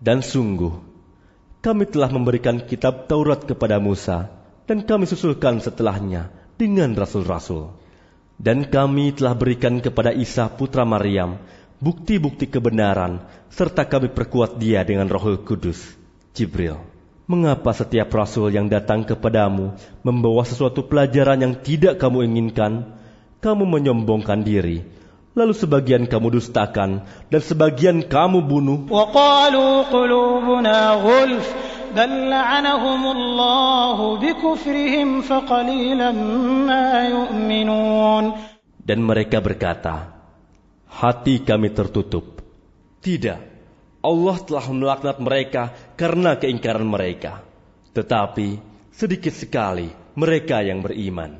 Dan sungguh, kami telah memberikan kitab Taurat kepada Musa, dan kami susulkan setelahnya dengan rasul-rasul. Dan kami telah berikan kepada Isa putra Maryam bukti-bukti kebenaran, serta kami perkuat dia dengan rohul kudus. Jibril, mengapa setiap rasul yang datang kepadamu membawa sesuatu pelajaran yang tidak kamu inginkan, kamu menyombongkan diri, Lalu sebagian kamu dustakan dan sebagian kamu bunuh. Dan mereka berkata, hati kami tertutup. Tidak, Allah telah melaknat mereka karena keingkaran mereka. Tetapi sedikit sekali mereka yang beriman.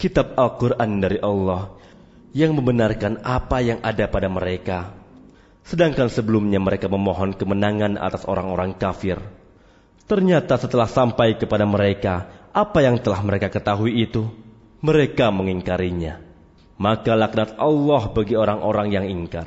kitab Al-Quran dari Allah yang membenarkan apa yang ada pada mereka. Sedangkan sebelumnya mereka memohon kemenangan atas orang-orang kafir. Ternyata setelah sampai kepada mereka apa yang telah mereka ketahui itu, mereka mengingkarinya. Maka laknat Allah bagi orang-orang yang ingkar.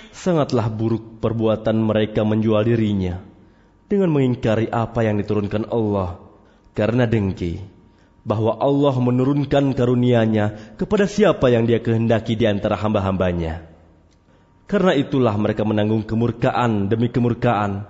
Sangatlah buruk perbuatan mereka menjual dirinya dengan mengingkari apa yang diturunkan Allah karena dengki bahwa Allah menurunkan karunia-Nya kepada siapa yang Dia kehendaki di antara hamba-hambanya. Karena itulah mereka menanggung kemurkaan demi kemurkaan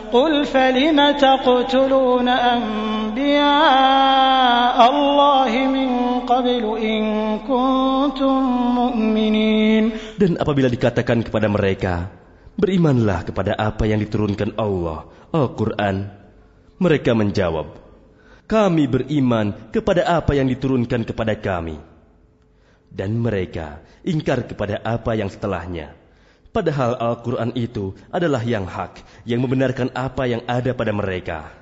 قل فلم تقتلون أنبياء الله من قبل إن كنتم مؤمنين Dan apabila dikatakan kepada mereka, berimanlah kepada apa yang diturunkan Allah, Al-Quran. Mereka menjawab, kami beriman kepada apa yang diturunkan kepada kami. Dan mereka ingkar kepada apa yang setelahnya. Padahal Al-Quran itu adalah yang hak, yang membenarkan apa yang ada pada mereka.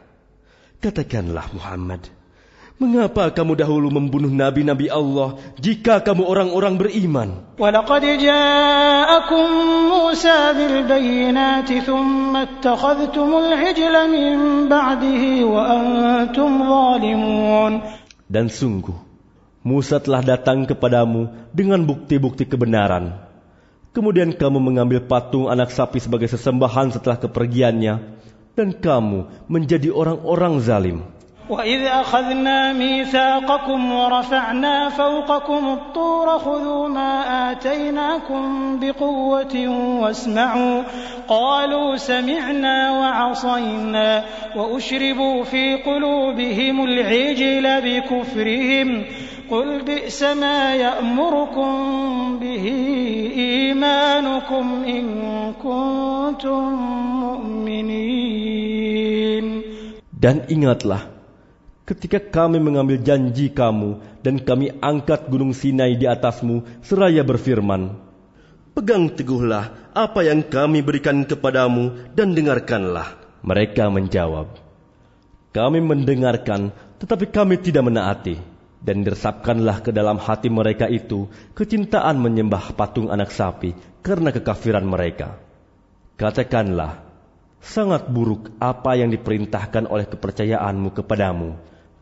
Katakanlah Muhammad, mengapa kamu dahulu membunuh nabi-nabi Allah jika kamu orang-orang beriman? ولقد جاءكم موسى بالبينات ثم اتخذتم العجل من بعده وأنتم ظالمون Dan sungguh, Musa telah datang kepadamu dengan bukti-bukti kebenaran. Kemudian kamu mengambil patung anak sapi sebagai sesembahan setelah kepergiannya, dan kamu menjadi orang-orang zalim. وإذ أخذنا ميثاقكم ورفعنا فوقكم الطور خذوا ما آتيناكم بقوة واسمعوا قالوا سمعنا وعصينا وأشربوا في قلوبهم العجل بكفرهم قل بئس ما يأمركم به إيمانكم إن كنتم مؤمنين Dan ingatlah, ketika kami mengambil janji kamu dan kami angkat gunung Sinai di atasmu seraya berfirman, Pegang teguhlah apa yang kami berikan kepadamu dan dengarkanlah. Mereka menjawab, Kami mendengarkan, tetapi kami tidak menaati. Dan diresapkanlah ke dalam hati mereka itu kecintaan menyembah patung anak sapi karena kekafiran mereka. Katakanlah, sangat buruk apa yang diperintahkan oleh kepercayaanmu kepadamu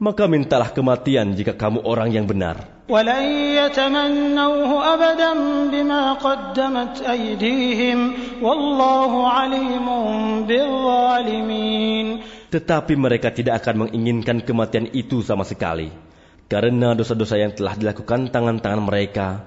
maka mintalah kematian jika kamu orang yang benar. Tetapi mereka tidak akan menginginkan kematian itu sama sekali, karena dosa-dosa yang telah dilakukan tangan-tangan mereka,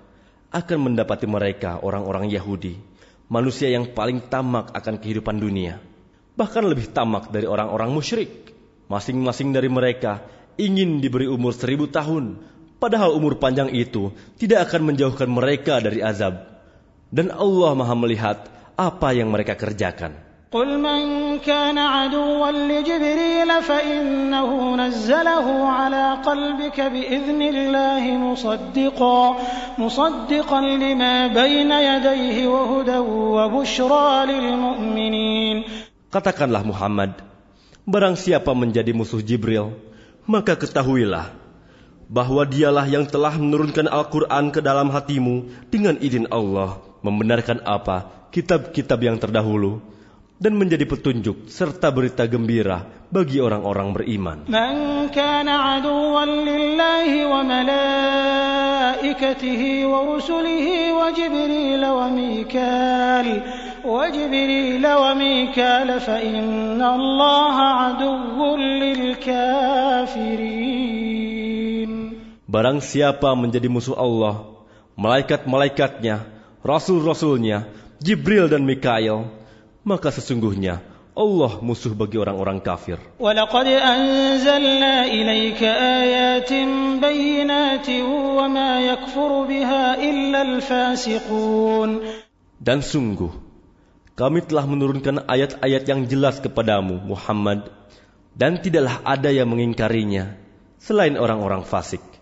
akan mendapati mereka orang-orang Yahudi, manusia yang paling tamak akan kehidupan dunia. Bahkan lebih tamak dari orang-orang musyrik. Masing-masing dari mereka ingin diberi umur seribu tahun, padahal umur panjang itu tidak akan menjauhkan mereka dari azab. Dan Allah maha melihat apa yang mereka kerjakan. قل من كان عدوا لجبريل فإنه نزله على قلبك بإذن الله مصدقا مصدقا لما بين يديه وهدى وبشرى للمؤمنين Katakanlah Muhammad, barang siapa menjadi musuh Jibril, maka ketahuilah bahwa dialah yang telah menurunkan Al-Quran ke dalam hatimu dengan izin Allah, membenarkan apa kitab-kitab yang terdahulu, dan menjadi petunjuk serta berita gembira bagi orang-orang beriman. Barang siapa menjadi musuh Allah, malaikat-malaikatnya, rasul-rasulnya, Jibril dan Mikail, maka sesungguhnya Allah musuh bagi orang-orang kafir. ولقد أنزلنا إليك آيات بينات وما يكفر بها إلا الفاسقون Dan sungguh, kami telah menurunkan ayat-ayat yang jelas kepadamu, Muhammad, dan tidaklah ada yang mengingkarinya selain orang-orang fasik.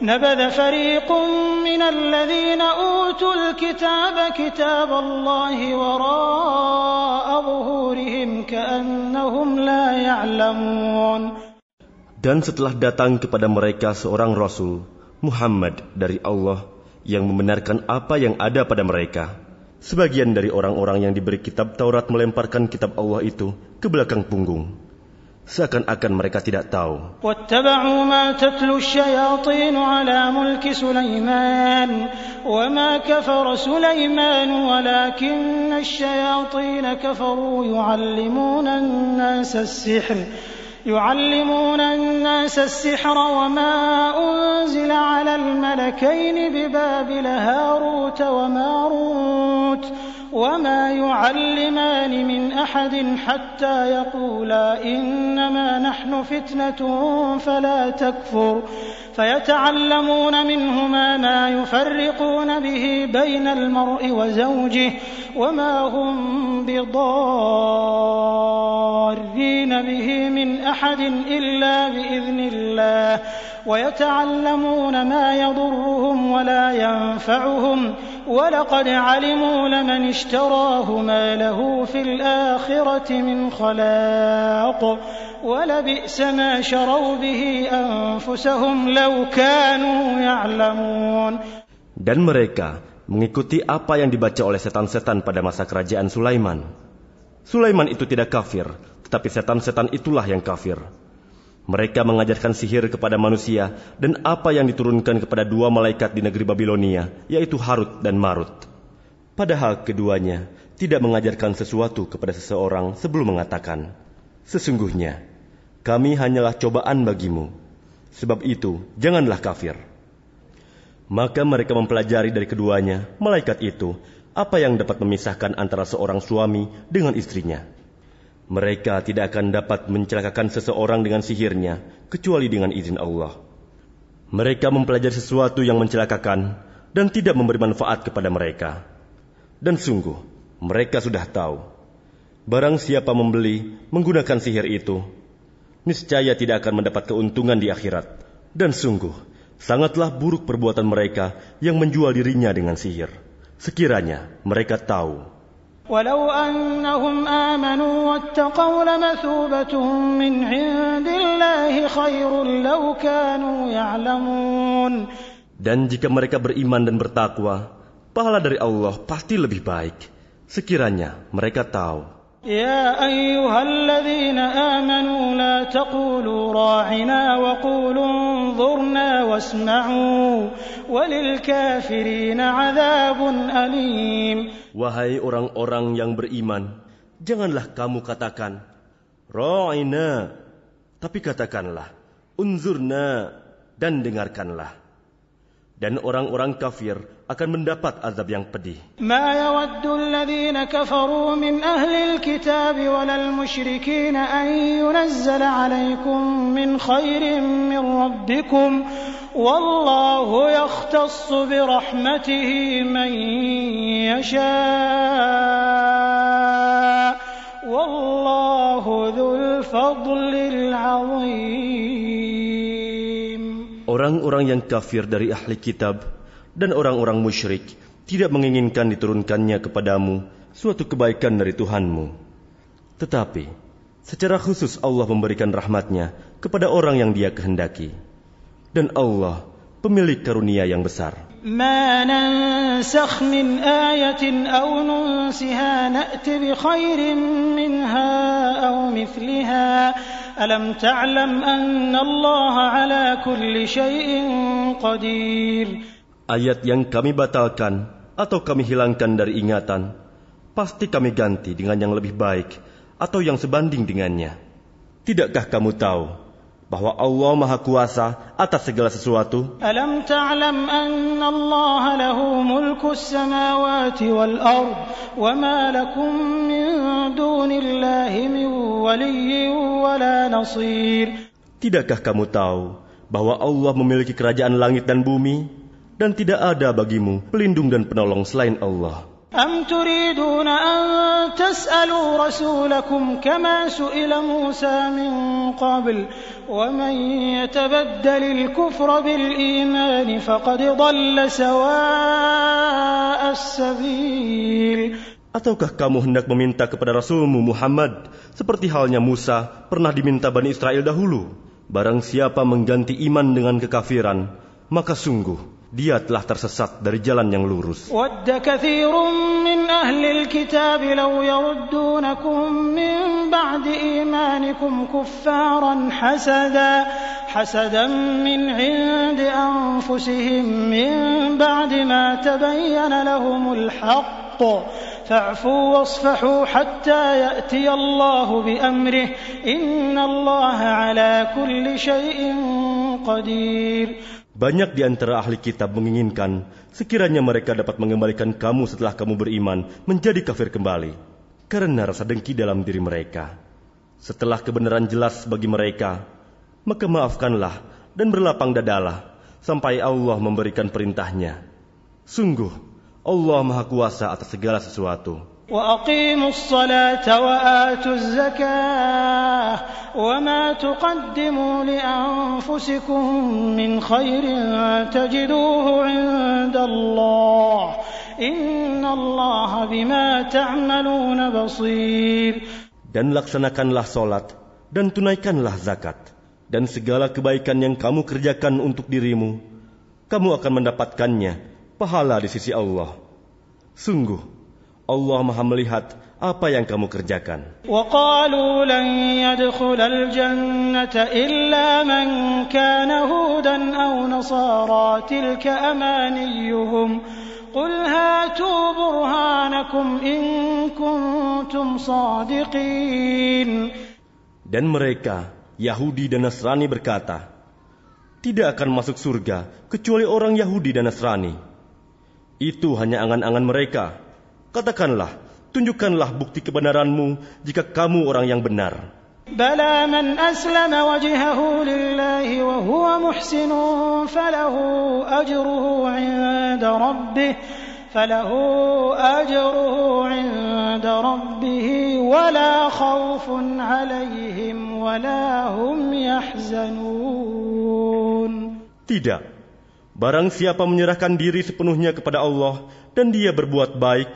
نبذ فريق من الذين أوتوا الكتاب كتاب الله وراء ظهورهم كأنهم لا يعلمون Dan setelah datang kepada mereka seorang Rasul, Muhammad dari Allah, yang membenarkan apa yang ada pada mereka. Sebagian dari orang-orang yang diberi kitab Taurat melemparkan kitab Allah itu ke belakang punggung. Seakan-akan mereka tidak tahu. واتبعوا ما تتلو الشياطين على ملك سليمان وما كفر سليمان ولكن الشياطين كفروا يعلمون الناس السحر يعلمون الناس السحر وما أنزل على الملكين ببابل هاروت وماروت وما يعلمان من أحد حتى يقولا إنما نحن فتنة فلا تكفر فيتعلمون منهما ما يفرقون به بين المرء وزوجه وما هم بضارين به من أحد إلا بإذن الله ويتعلمون ما يضرهم ولا ينفعهم ولقد علموا لمن اشتراه ما له في الآخرة من خلاق ولبئس ما شروا به أنفسهم لو كانوا يعلمون Dan mereka mengikuti apa yang dibaca oleh setan-setan pada masa kerajaan Sulaiman. Sulaiman itu tidak kafir, tetapi setan-setan itulah yang kafir. Mereka mengajarkan sihir kepada manusia dan apa yang diturunkan kepada dua malaikat di negeri Babilonia, yaitu Harut dan Marut. Padahal keduanya tidak mengajarkan sesuatu kepada seseorang sebelum mengatakan, Sesungguhnya, kami hanyalah cobaan bagimu. Sebab itu, janganlah kafir. Maka mereka mempelajari dari keduanya, malaikat itu, apa yang dapat memisahkan antara seorang suami dengan istrinya. Mereka tidak akan dapat mencelakakan seseorang dengan sihirnya, kecuali dengan izin Allah. Mereka mempelajari sesuatu yang mencelakakan dan tidak memberi manfaat kepada mereka. Dan sungguh, mereka sudah tahu. Barang siapa membeli menggunakan sihir itu, niscaya tidak akan mendapat keuntungan di akhirat. Dan sungguh, sangatlah buruk perbuatan mereka yang menjual dirinya dengan sihir. Sekiranya mereka tahu. ولو أنهم آمنوا واتقوا لمثوبة من عند الله خير لو كانوا يعلمون Dan jika mereka beriman dan bertakwa, pahala dari Allah pasti lebih baik. Sekiranya mereka tahu. يا أيها الذين آمنوا لا تقولوا راعنا وقولوا انظرنا واسمعوا وللكافرين عذاب أليم Wahai orang-orang yang beriman, janganlah kamu katakan, Ra'ina, tapi katakanlah, Unzurna, dan dengarkanlah. Dan orang-orang kafir akan mendapat azab yang pedih. ما يود الذين كفروا من أهل الكتاب ولا المشركين أن ينزل عليكم من خير من ربكم والله يختص برحمته من يشاء والله ذو الفضل العظيم Orang-orang yang kafir dari ahli kitab dan orang-orang musyrik tidak menginginkan diturunkannya kepadamu suatu kebaikan dari Tuhanmu. Tetapi, secara khusus Allah memberikan rahmatnya kepada orang yang dia kehendaki. Dan Allah pemilik karunia yang besar. ما ننسخ من آية أو ننسها نأت بخير منها أو مثلها ألم تعلم أن الله على كل شيء قدير Ayat yang kami batalkan atau kami hilangkan dari ingatan, pasti kami ganti dengan yang lebih baik atau yang sebanding dengannya. Tidakkah kamu tahu bahwa Allah Maha Kuasa atas segala sesuatu. Alam ta'lam anna Allah lahu mulku samawati wal ard wa ma lakum min dunillahi min waliyyin wa la. Tidakkah kamu tahu bahwa Allah memiliki kerajaan langit dan bumi dan tidak ada bagimu pelindung dan penolong selain Allah? أم تريدون أن تسألوا رسولكم كما سئل موسى من قبل ومن يتبدل الكفر بالإيمان فقد ضل سواء السبيل Ataukah kamu hendak meminta kepada Rasulmu Muhammad seperti halnya Musa pernah diminta Bani Israel dahulu? Barang siapa mengganti iman dengan kekafiran, maka sungguh dia telah tersesat dari jalan yang lurus. فاعفوا واصفحوا حتى يأتي الله بأمره إن الله على كل شيء قدير Banyak di antara ahli kitab menginginkan sekiranya mereka dapat mengembalikan kamu setelah kamu beriman menjadi kafir kembali. Karena rasa dengki dalam diri mereka. Setelah kebenaran jelas bagi mereka, maka maafkanlah dan berlapang dadalah sampai Allah memberikan perintahnya. Sungguh, Allah Maha Kuasa atas segala sesuatu. وأقيموا الصلاة وآتوا الزكاة وما تقدموا لأنفسكم من خير تجدوه عند الله إن الله بما تعملون بصير Dan laksanakanlah solat, dan tunaikanlah zakat, dan segala kebaikan yang kamu kerjakan untuk dirimu, kamu akan mendapatkannya, pahala di sisi Allah. Sungguh, Allah maha melihat apa yang kamu kerjakan. وقالوا لن يدخل الجنة إلا من كان هودا أو نصارى تلك أمانيهم قل هاتوا برهانكم إن كنتم صادقين Dan mereka, Yahudi dan Nasrani berkata, tidak akan masuk surga kecuali orang Yahudi dan Nasrani. Itu hanya angan-angan mereka. Katakanlah, tunjukkanlah bukti kebenaranmu jika kamu orang yang benar. بلى من أسلم وجهه لله وهو محسن فله أجره عند ربه فله أجره عند ربه ولا خوف عليهم ولا هم يحزنون Tidak. Barang siapa menyerahkan diri sepenuhnya kepada Allah dan dia berbuat baik,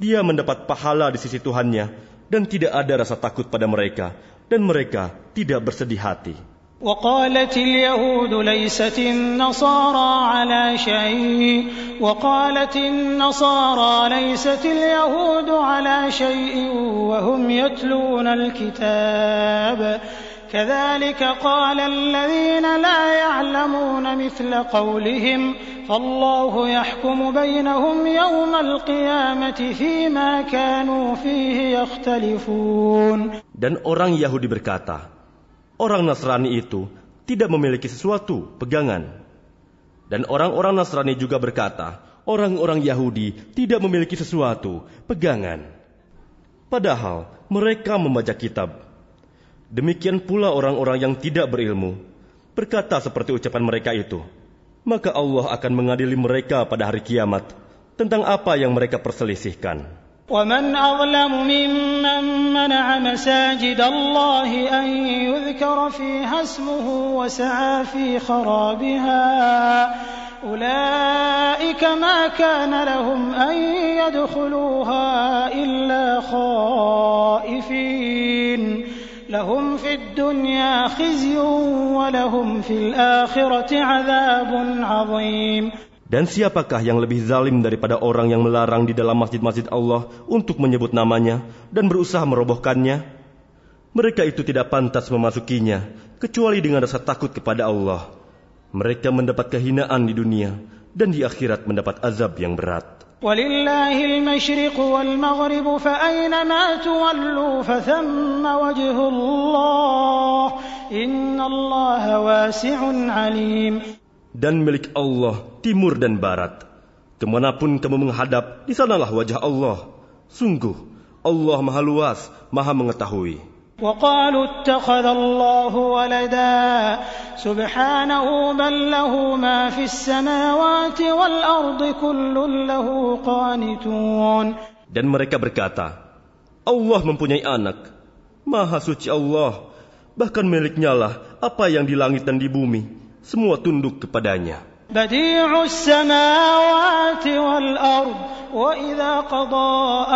dia mendapat pahala di sisi Tuhannya dan tidak ada rasa takut pada mereka dan mereka tidak bersedih hati. وقالت اليهود ليست النصارى على شيء وقالت النصارى ليست اليهود على شيء وهم يتلون الكتاب كذلك قال الذين لا يعلمون مثل قولهم فالله يحكم بينهم يوم القيامة فيما كانوا فيه يختلفون Dan orang Yahudi berkata, orang Nasrani itu tidak memiliki sesuatu pegangan. Dan orang-orang Nasrani juga berkata, orang-orang Yahudi tidak memiliki sesuatu pegangan. Padahal mereka membaca kitab. Demikian pula orang-orang yang tidak berilmu berkata seperti ucapan mereka itu. Maka Allah akan mengadili mereka pada hari kiamat tentang apa yang mereka perselisihkan. ومن أظلم ممن منع مساجد الله أن يذكر فيها اسمه وسعى في خرابها أولئك ما كان لهم أن يدخلوها إلا خائفين لهم في الدنيا خزي ولهم في الآخرة عذاب عظيم Dan siapakah yang lebih zalim daripada orang yang melarang di dalam masjid-masjid Allah untuk menyebut namanya dan berusaha merobohkannya? Mereka itu tidak pantas memasukinya kecuali dengan rasa takut kepada Allah. Mereka mendapat kehinaan di dunia dan di akhirat mendapat azab yang berat. ولله المشرق والمغرب فأينما تولوا فثم وجه الله إن الله واسع عليم Dan milik Allah timur dan barat. Kemanapun kamu menghadap, di sanalah wajah Allah. Sungguh, Allah maha luas, maha mengetahui. وقالوا اتخذ الله ولدا سبحانه بل له ما في السماوات والأرض كل له قانتون Dan mereka berkata, Allah mempunyai anak. Maha suci Allah. Bahkan miliknya lah apa yang di langit dan di bumi. Semua tunduk kepadanya. بديع السماوات والأرض وإذا قضى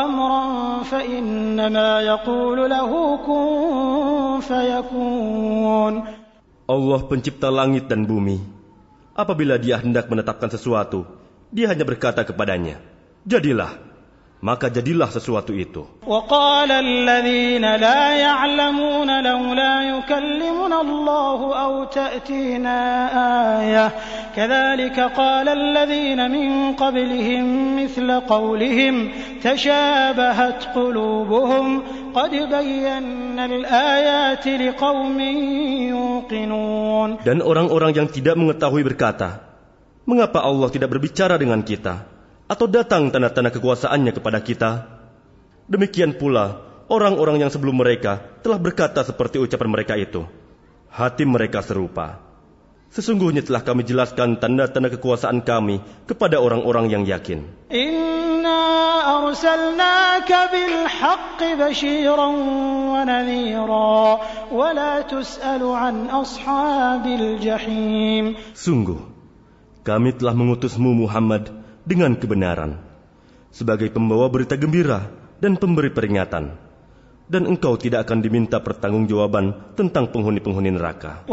أمرا فإنما يقول له كن فيكون Allah pencipta langit dan bumi. Apabila dia hendak menetapkan sesuatu, dia hanya berkata kepadanya, Jadilah. Maka jadilah sesuatu itu. وقال الذين لا يعلمون لولا يكلمنا الله أو تأتينا آية كذلك قال الذين من قبلهم مثل قولهم تشابهت قلوبهم قد بينا الآيات لقوم يوقنون Dan orang-orang yang tidak mengetahui berkata, Mengapa Allah tidak berbicara dengan kita? atau datang tanda-tanda kekuasaannya kepada kita. Demikian pula orang-orang yang sebelum mereka telah berkata seperti ucapan mereka itu. Hati mereka serupa. Sesungguhnya telah kami jelaskan tanda-tanda kekuasaan kami kepada orang-orang yang yakin. Inna arsalnaka wa nadhira wa tus'alu an ashabil jahim. Sungguh, kami telah mengutusmu Muhammad dengan kebenaran, sebagai pembawa berita gembira dan pemberi peringatan. Dan engkau tidak akan diminta pertanggungjawaban tentang penghuni-penghuni neraka.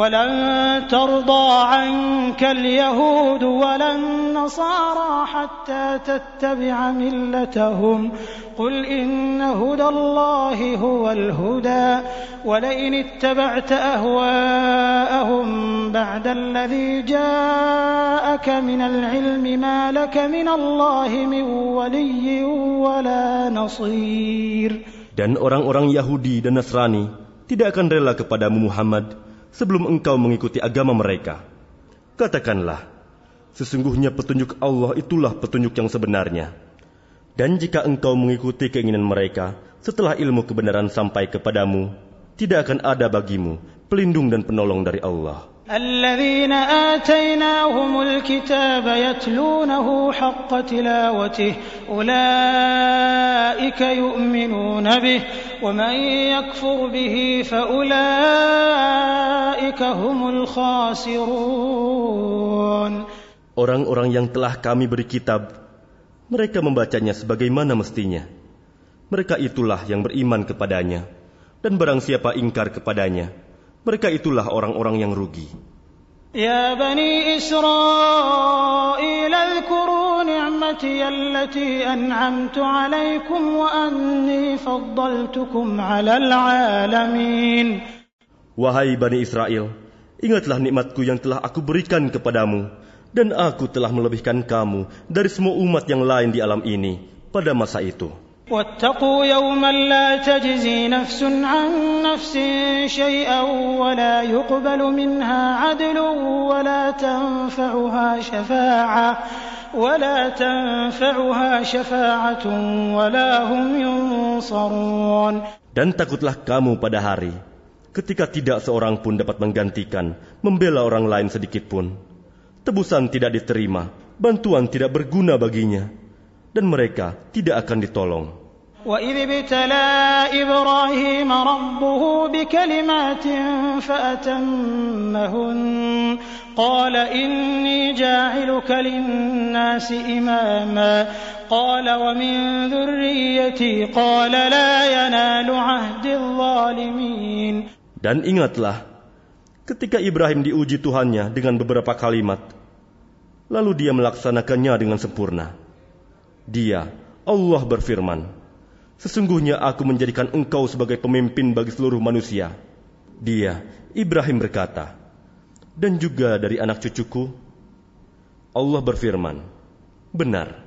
قل إن هدى الله هو الهدى ولئن اتبعت أهواءهم بعد الذي جاءك من العلم ما لك من الله من ولي ولا نصير Dan orang-orang Yahudi dan Nasrani tidak akan rela kepadamu Muhammad sebelum engkau mengikuti agama mereka. Katakanlah, sesungguhnya petunjuk Allah itulah petunjuk yang sebenarnya. Dan jika engkau mengikuti keinginan mereka setelah ilmu kebenaran sampai kepadamu, tidak akan ada bagimu pelindung dan penolong dari Allah. الذين آتيناهم الكتاب يتلونه حق تلاوته أولئك يؤمنون به ومن يكفر به فأولئك هم الخاسرون Orang-orang yang telah kami beri kitab, mereka membacanya sebagaimana mestinya. Mereka itulah yang beriman kepadanya, dan barang siapa ingkar kepadanya, mereka itulah orang-orang yang rugi. يا بني إسرائيل اذكروا نعمتي التي أنعمت عليكم وأني فضلتكم على العالمين Wahai Bani Israel, ingatlah nikmatku yang telah aku berikan kepadamu, dan aku telah melebihkan kamu dari semua umat yang lain di alam ini pada masa itu. واتقوا يوما لا تجزي نفس عن نفس شيئا ولا يقبل منها عدل ولا تنفعها شفاعة ولا تنفعها شفاعة ولا هم ينصرون Dan takutlah kamu pada hari ketika tidak seorang pun dapat menggantikan, membela orang lain sedikit pun. Tebusan tidak diterima, bantuan tidak berguna baginya, dan mereka tidak akan ditolong. وإذ ابتلى إبراهيم ربه بكلمات فأتمهن قال إني جاعلك للناس إماما قال ومن ذريتي قال لا ينال عهد الظالمين Dan ingatlah, ketika Ibrahim diuji Tuhannya dengan beberapa kalimat, lalu dia melaksanakannya dengan sempurna. Dia, Allah berfirman, Sesungguhnya aku menjadikan engkau sebagai pemimpin bagi seluruh manusia. Dia, Ibrahim berkata, dan juga dari anak cucuku, Allah berfirman, Benar,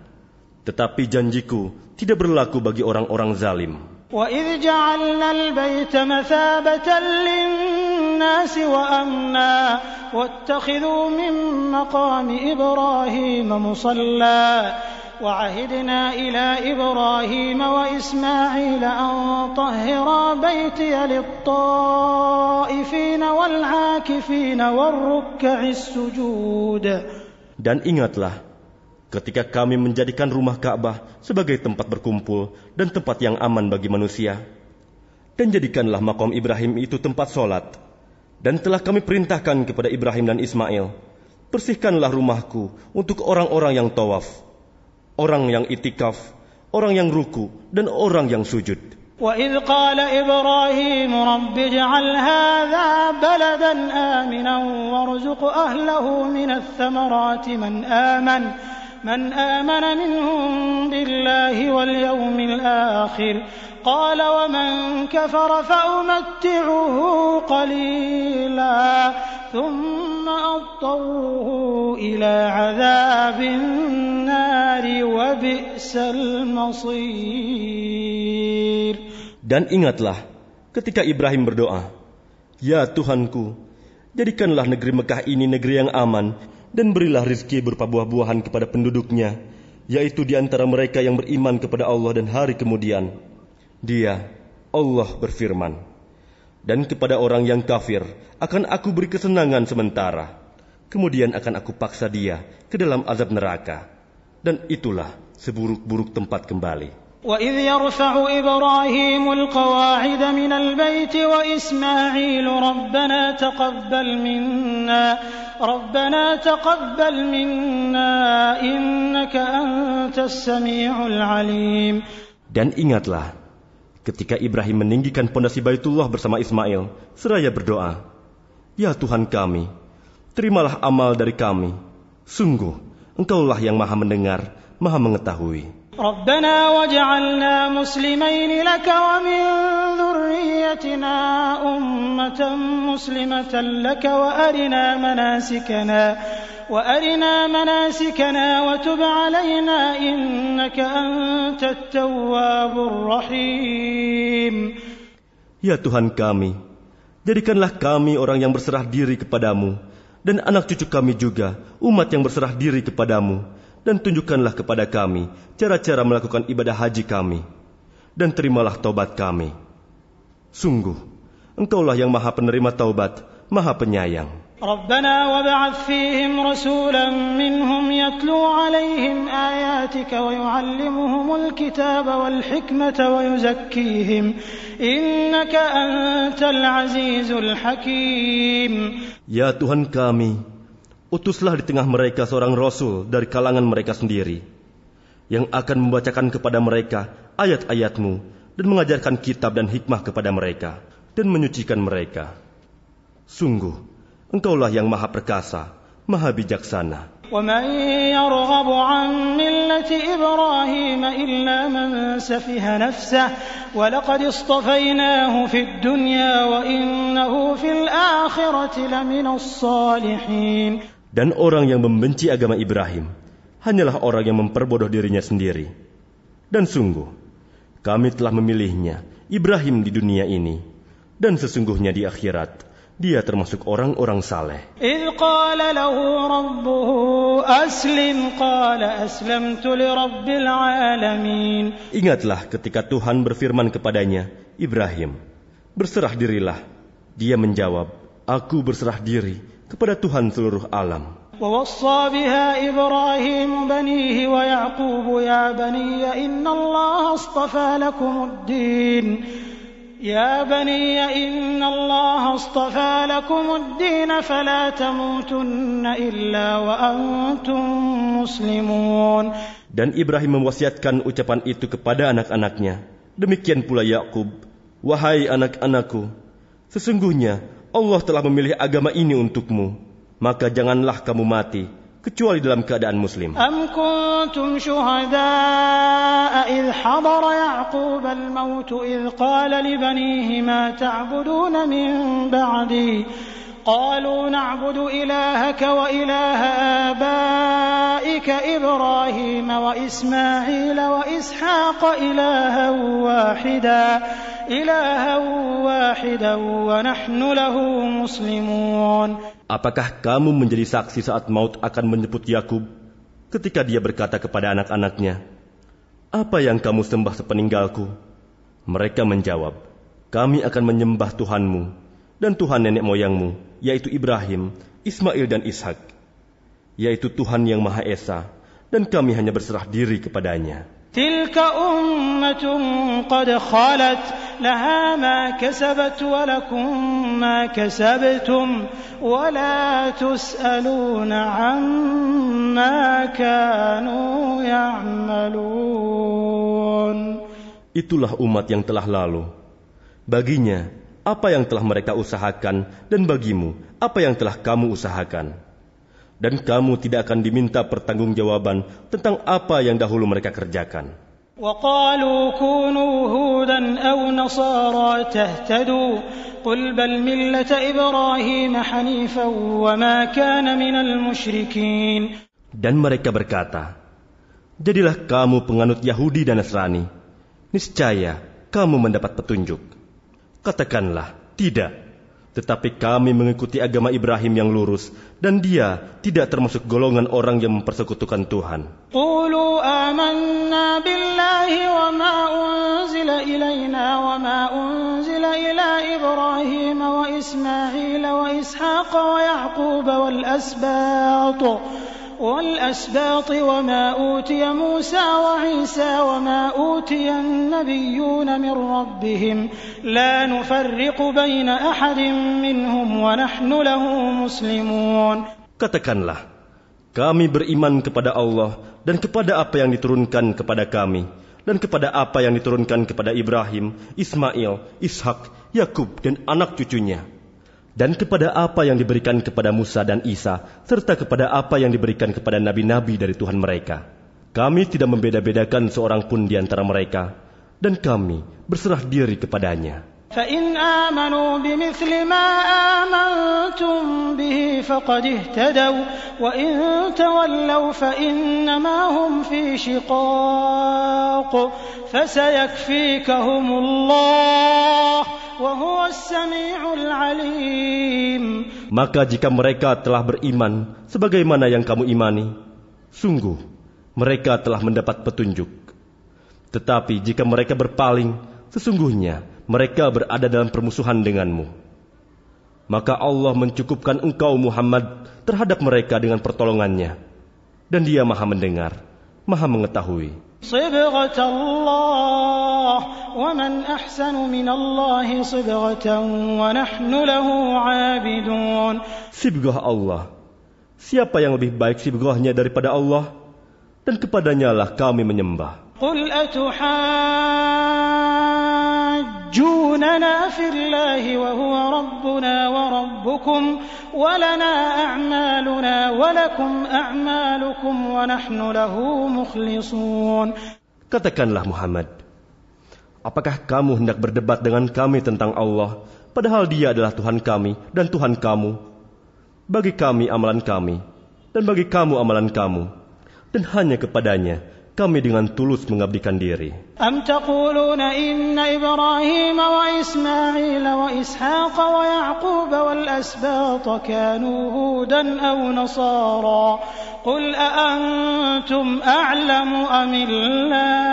tetapi janjiku tidak berlaku bagi orang-orang zalim. وإذ جعلنا البيت مثابة للناس وأمنا واتخذوا من مقام إبراهيم مصلى وعهدنا إلى إبراهيم وإسماعيل أن طهرا بيتي للطائفين والعاكفين والركع السجود Dan ingatlah, ketika kami menjadikan rumah Ka'bah sebagai tempat berkumpul dan tempat yang aman bagi manusia. Dan jadikanlah makom Ibrahim itu tempat solat. Dan telah kami perintahkan kepada Ibrahim dan Ismail, bersihkanlah rumahku untuk orang-orang yang tawaf, orang yang itikaf, orang yang ruku, dan orang yang sujud. وإذ قال إبراهيم رب اجعل هذا بلدا آمنا وارزق أهله من الثمرات من آمن من آمن منهم بالله واليوم الآخر قال ومن كفر فأمتعه قليلا ثم أضطره إلى عذاب النار وبئس المصير Dan ingatlah ketika Ibrahim berdoa, Ya Tuhanku, jadikanlah negeri Mekah ini negeri yang aman dan berilah rizki berupa buah-buahan kepada penduduknya, yaitu di antara mereka yang beriman kepada Allah dan hari kemudian. Dia, Allah berfirman, dan kepada orang yang kafir akan aku beri kesenangan sementara. kemudian akan aku paksa dia ke dalam azab neraka. Dan itulah seburuk-buruk tempat kembali. وإذ يرفع إبراهيم القواعد من البيت وإسماعيل ربنا تقبل منا ربنا تقبل منا إنك أنت السميع العليم Dan ingatlah, ketika Ibrahim meninggikan pondasi Baitullah bersama Ismail, seraya berdoa, Ya Tuhan kami, terimalah amal dari kami. Sungguh, Engkaulah yang maha mendengar, maha mengetahui. ربنا وجعلنا مسلمين لك ومن ذريتنا أمة مسلمة لك وأرنا مناسكنا وأرنا مناسكنا وتب علينا إنك أنت التواب الرحيم Ya Tuhan kami, jadikanlah kami orang yang berserah diri kepadamu, dan anak cucu kami juga umat yang berserah diri kepadamu, dan tunjukkanlah kepada kami cara-cara melakukan ibadah haji kami, dan terimalah taubat kami. Sungguh, Engkaulah yang maha penerima taubat, maha penyayang. ربنا وابعث فيهم رسولا منهم يتلو عليهم آياتك ويعلمهم الكتاب والحكمة ويزكيهم إنك أنت العزيز الحكيم Ya Tuhan kami, utuslah di tengah mereka seorang rasul dari kalangan mereka sendiri, yang akan membacakan kepada mereka ayat-ayatmu dan mengajarkan kitab dan hikmah kepada mereka, dan menyucikan mereka. Sungguh, Engkaulah yang maha perkasa, maha bijaksana. ومن يرغب عن ملة إبراهيم إلا من سفه نفسه ولقد اصطفيناه في الدنيا وإنه في الآخرة لمن الصالحين Dan orang yang membenci agama Ibrahim hanyalah orang yang memperbodoh dirinya sendiri. Dan sungguh, kami telah memilihnya, Ibrahim di dunia ini, dan sesungguhnya di akhirat, dia termasuk orang-orang saleh. إذ قال له ربه أسلم قال أسلمت لرب العالمين Ingatlah ketika Tuhan berfirman kepadanya, Ibrahim, berserah dirilah. Dia menjawab, Aku berserah diri kepada Tuhan seluruh alam. ووصى بها إبراهيم بنيه ويعقوب يا بني إن الله اصطفى لكم الدين يا بني إن الله اصطفى لكم الدين فلا تموتن إلا وأنتم مسلمون Dan Ibrahim mewasiatkan ucapan itu kepada anak-anaknya. Demikian pula Yakub, Wahai anak-anakku, sesungguhnya Allah telah memilih agama ini untukmu maka janganlah kamu mati kecuali dalam keadaan muslim. Am kuntum shuhada'a idh hadara ya'qub al-maut idh qala li banihi ma ta'buduna min ba'di. قالوا نعبد إلهك وإله آبائك إبراهيم وإسماعيل وإسحاق إلها واحدا إلها واحدا ونحن له مسلمون Apakah kamu menjadi saksi saat maut akan menyebut Yakub ketika dia berkata kepada anak-anaknya, "Apa yang kamu sembah sepeninggalku?" Mereka menjawab, "Kami akan menyembah Tuhanmu dan Tuhan nenek moyangmu, yaitu Ibrahim, Ismail dan Ishak, yaitu Tuhan yang Maha Esa, dan kami hanya berserah diri kepadanya." تلك أمة قد خلت لها ما كسبت ولكم ما كسبتم ولا تسألون عما كانوا يعملون Itulah umat yang telah lalu. Baginya, apa yang telah mereka usahakan, dan bagimu, apa yang telah kamu usahakan. Dan kamu tidak akan diminta pertanggungjawaban tentang apa yang dahulu mereka kerjakan. وقالوا كونوا هودا أو نصارى تهتدوا قل بل ملة إبراهيم حنيفا وما كان من المشركين Dan mereka berkata, Jadilah kamu penganut Yahudi dan Nasrani. Niscaya kamu mendapat petunjuk. Katakanlah, tidak. Tetapi kami mengikuti agama Ibrahim yang lurus dan dia tidak termasuk golongan orang yang mempersekutukan Tuhan. Ibrahim wa Ismail wa Ishaq wa Ya'qub wal asbat والأسباط وما أوتي موسى وعيسى وما أوتي النبيون من ربهم لا نفرق بين أحد منهم ونحن له مسلمون Katakanlah, kami beriman kepada Allah dan kepada apa yang diturunkan kepada kami dan kepada apa yang diturunkan kepada Ibrahim, Ismail, Ishak, Yakub dan anak cucunya dan kepada apa yang diberikan kepada Musa dan Isa serta kepada apa yang diberikan kepada nabi-nabi dari Tuhan mereka. Kami tidak membeda-bedakan seorang pun di antara mereka dan kami berserah diri kepadanya. فإن آمنوا بمثل ما آمنتم به فقد اهتدوا وإن تولوا فإنما هم في شقاق فسيكفيكهم الله وهو السميع العليم Maka jika mereka telah beriman sebagaimana yang kamu imani, sungguh mereka telah mendapat petunjuk. Tetapi jika mereka berpaling, sesungguhnya mereka berada dalam permusuhan denganmu. Maka Allah mencukupkan engkau Muhammad terhadap mereka dengan pertolongannya. Dan dia maha mendengar, maha mengetahui. Sibgah Allah. Siapa yang lebih baik sibgahnya daripada Allah? Dan kepadanyalah kami menyembah. Qul أتحاجوننا في الله وهو ربنا وربكم ولنا أعمالنا ولكم أعمالكم ونحن له مخلصون Katakanlah Muhammad, apakah kamu hendak berdebat dengan kami tentang Allah, padahal dia adalah Tuhan kami dan Tuhan kamu? Bagi kami amalan kami, dan bagi kamu amalan kamu, dan hanya kepadanya kami dengan tulus mengabdikan diri. أم تقولون إن إبراهيم وإسماعيل وإسحاق ويعقوب والأسباط كانوا هودا أو نصارى قل أأنتم أعلم أم الله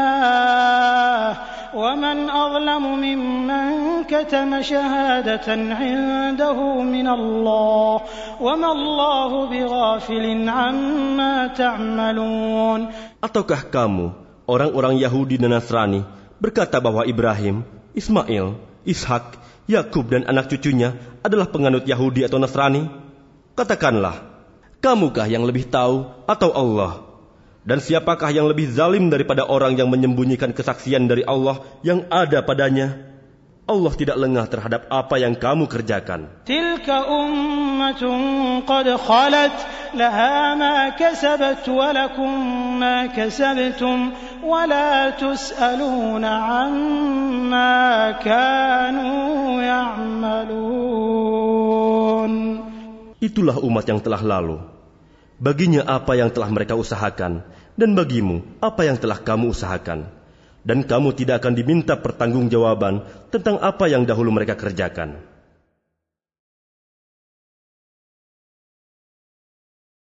ومن أظلم ممن كتم شهادة عنده من الله وما الله بغافل عما تعملون Ataukah kamu, orang-orang Yahudi dan Nasrani, berkata bahwa Ibrahim, Ismail, Ishak, Yakub dan anak cucunya adalah penganut Yahudi atau Nasrani? Katakanlah, kamukah yang lebih tahu atau Allah? Dan siapakah yang lebih zalim daripada orang yang menyembunyikan kesaksian dari Allah yang ada padanya? Allah tidak lengah terhadap apa yang kamu kerjakan. Tilka ummatun qad khalat laha ma kasabat wa lakum ma kasabtum wa la tus'aluna amma kanu ya'malun. Itulah umat yang telah lalu. Baginya apa yang telah mereka usahakan, dan bagimu apa yang telah kamu usahakan. Dan kamu tidak akan diminta pertanggungjawaban tentang apa yang dahulu mereka kerjakan.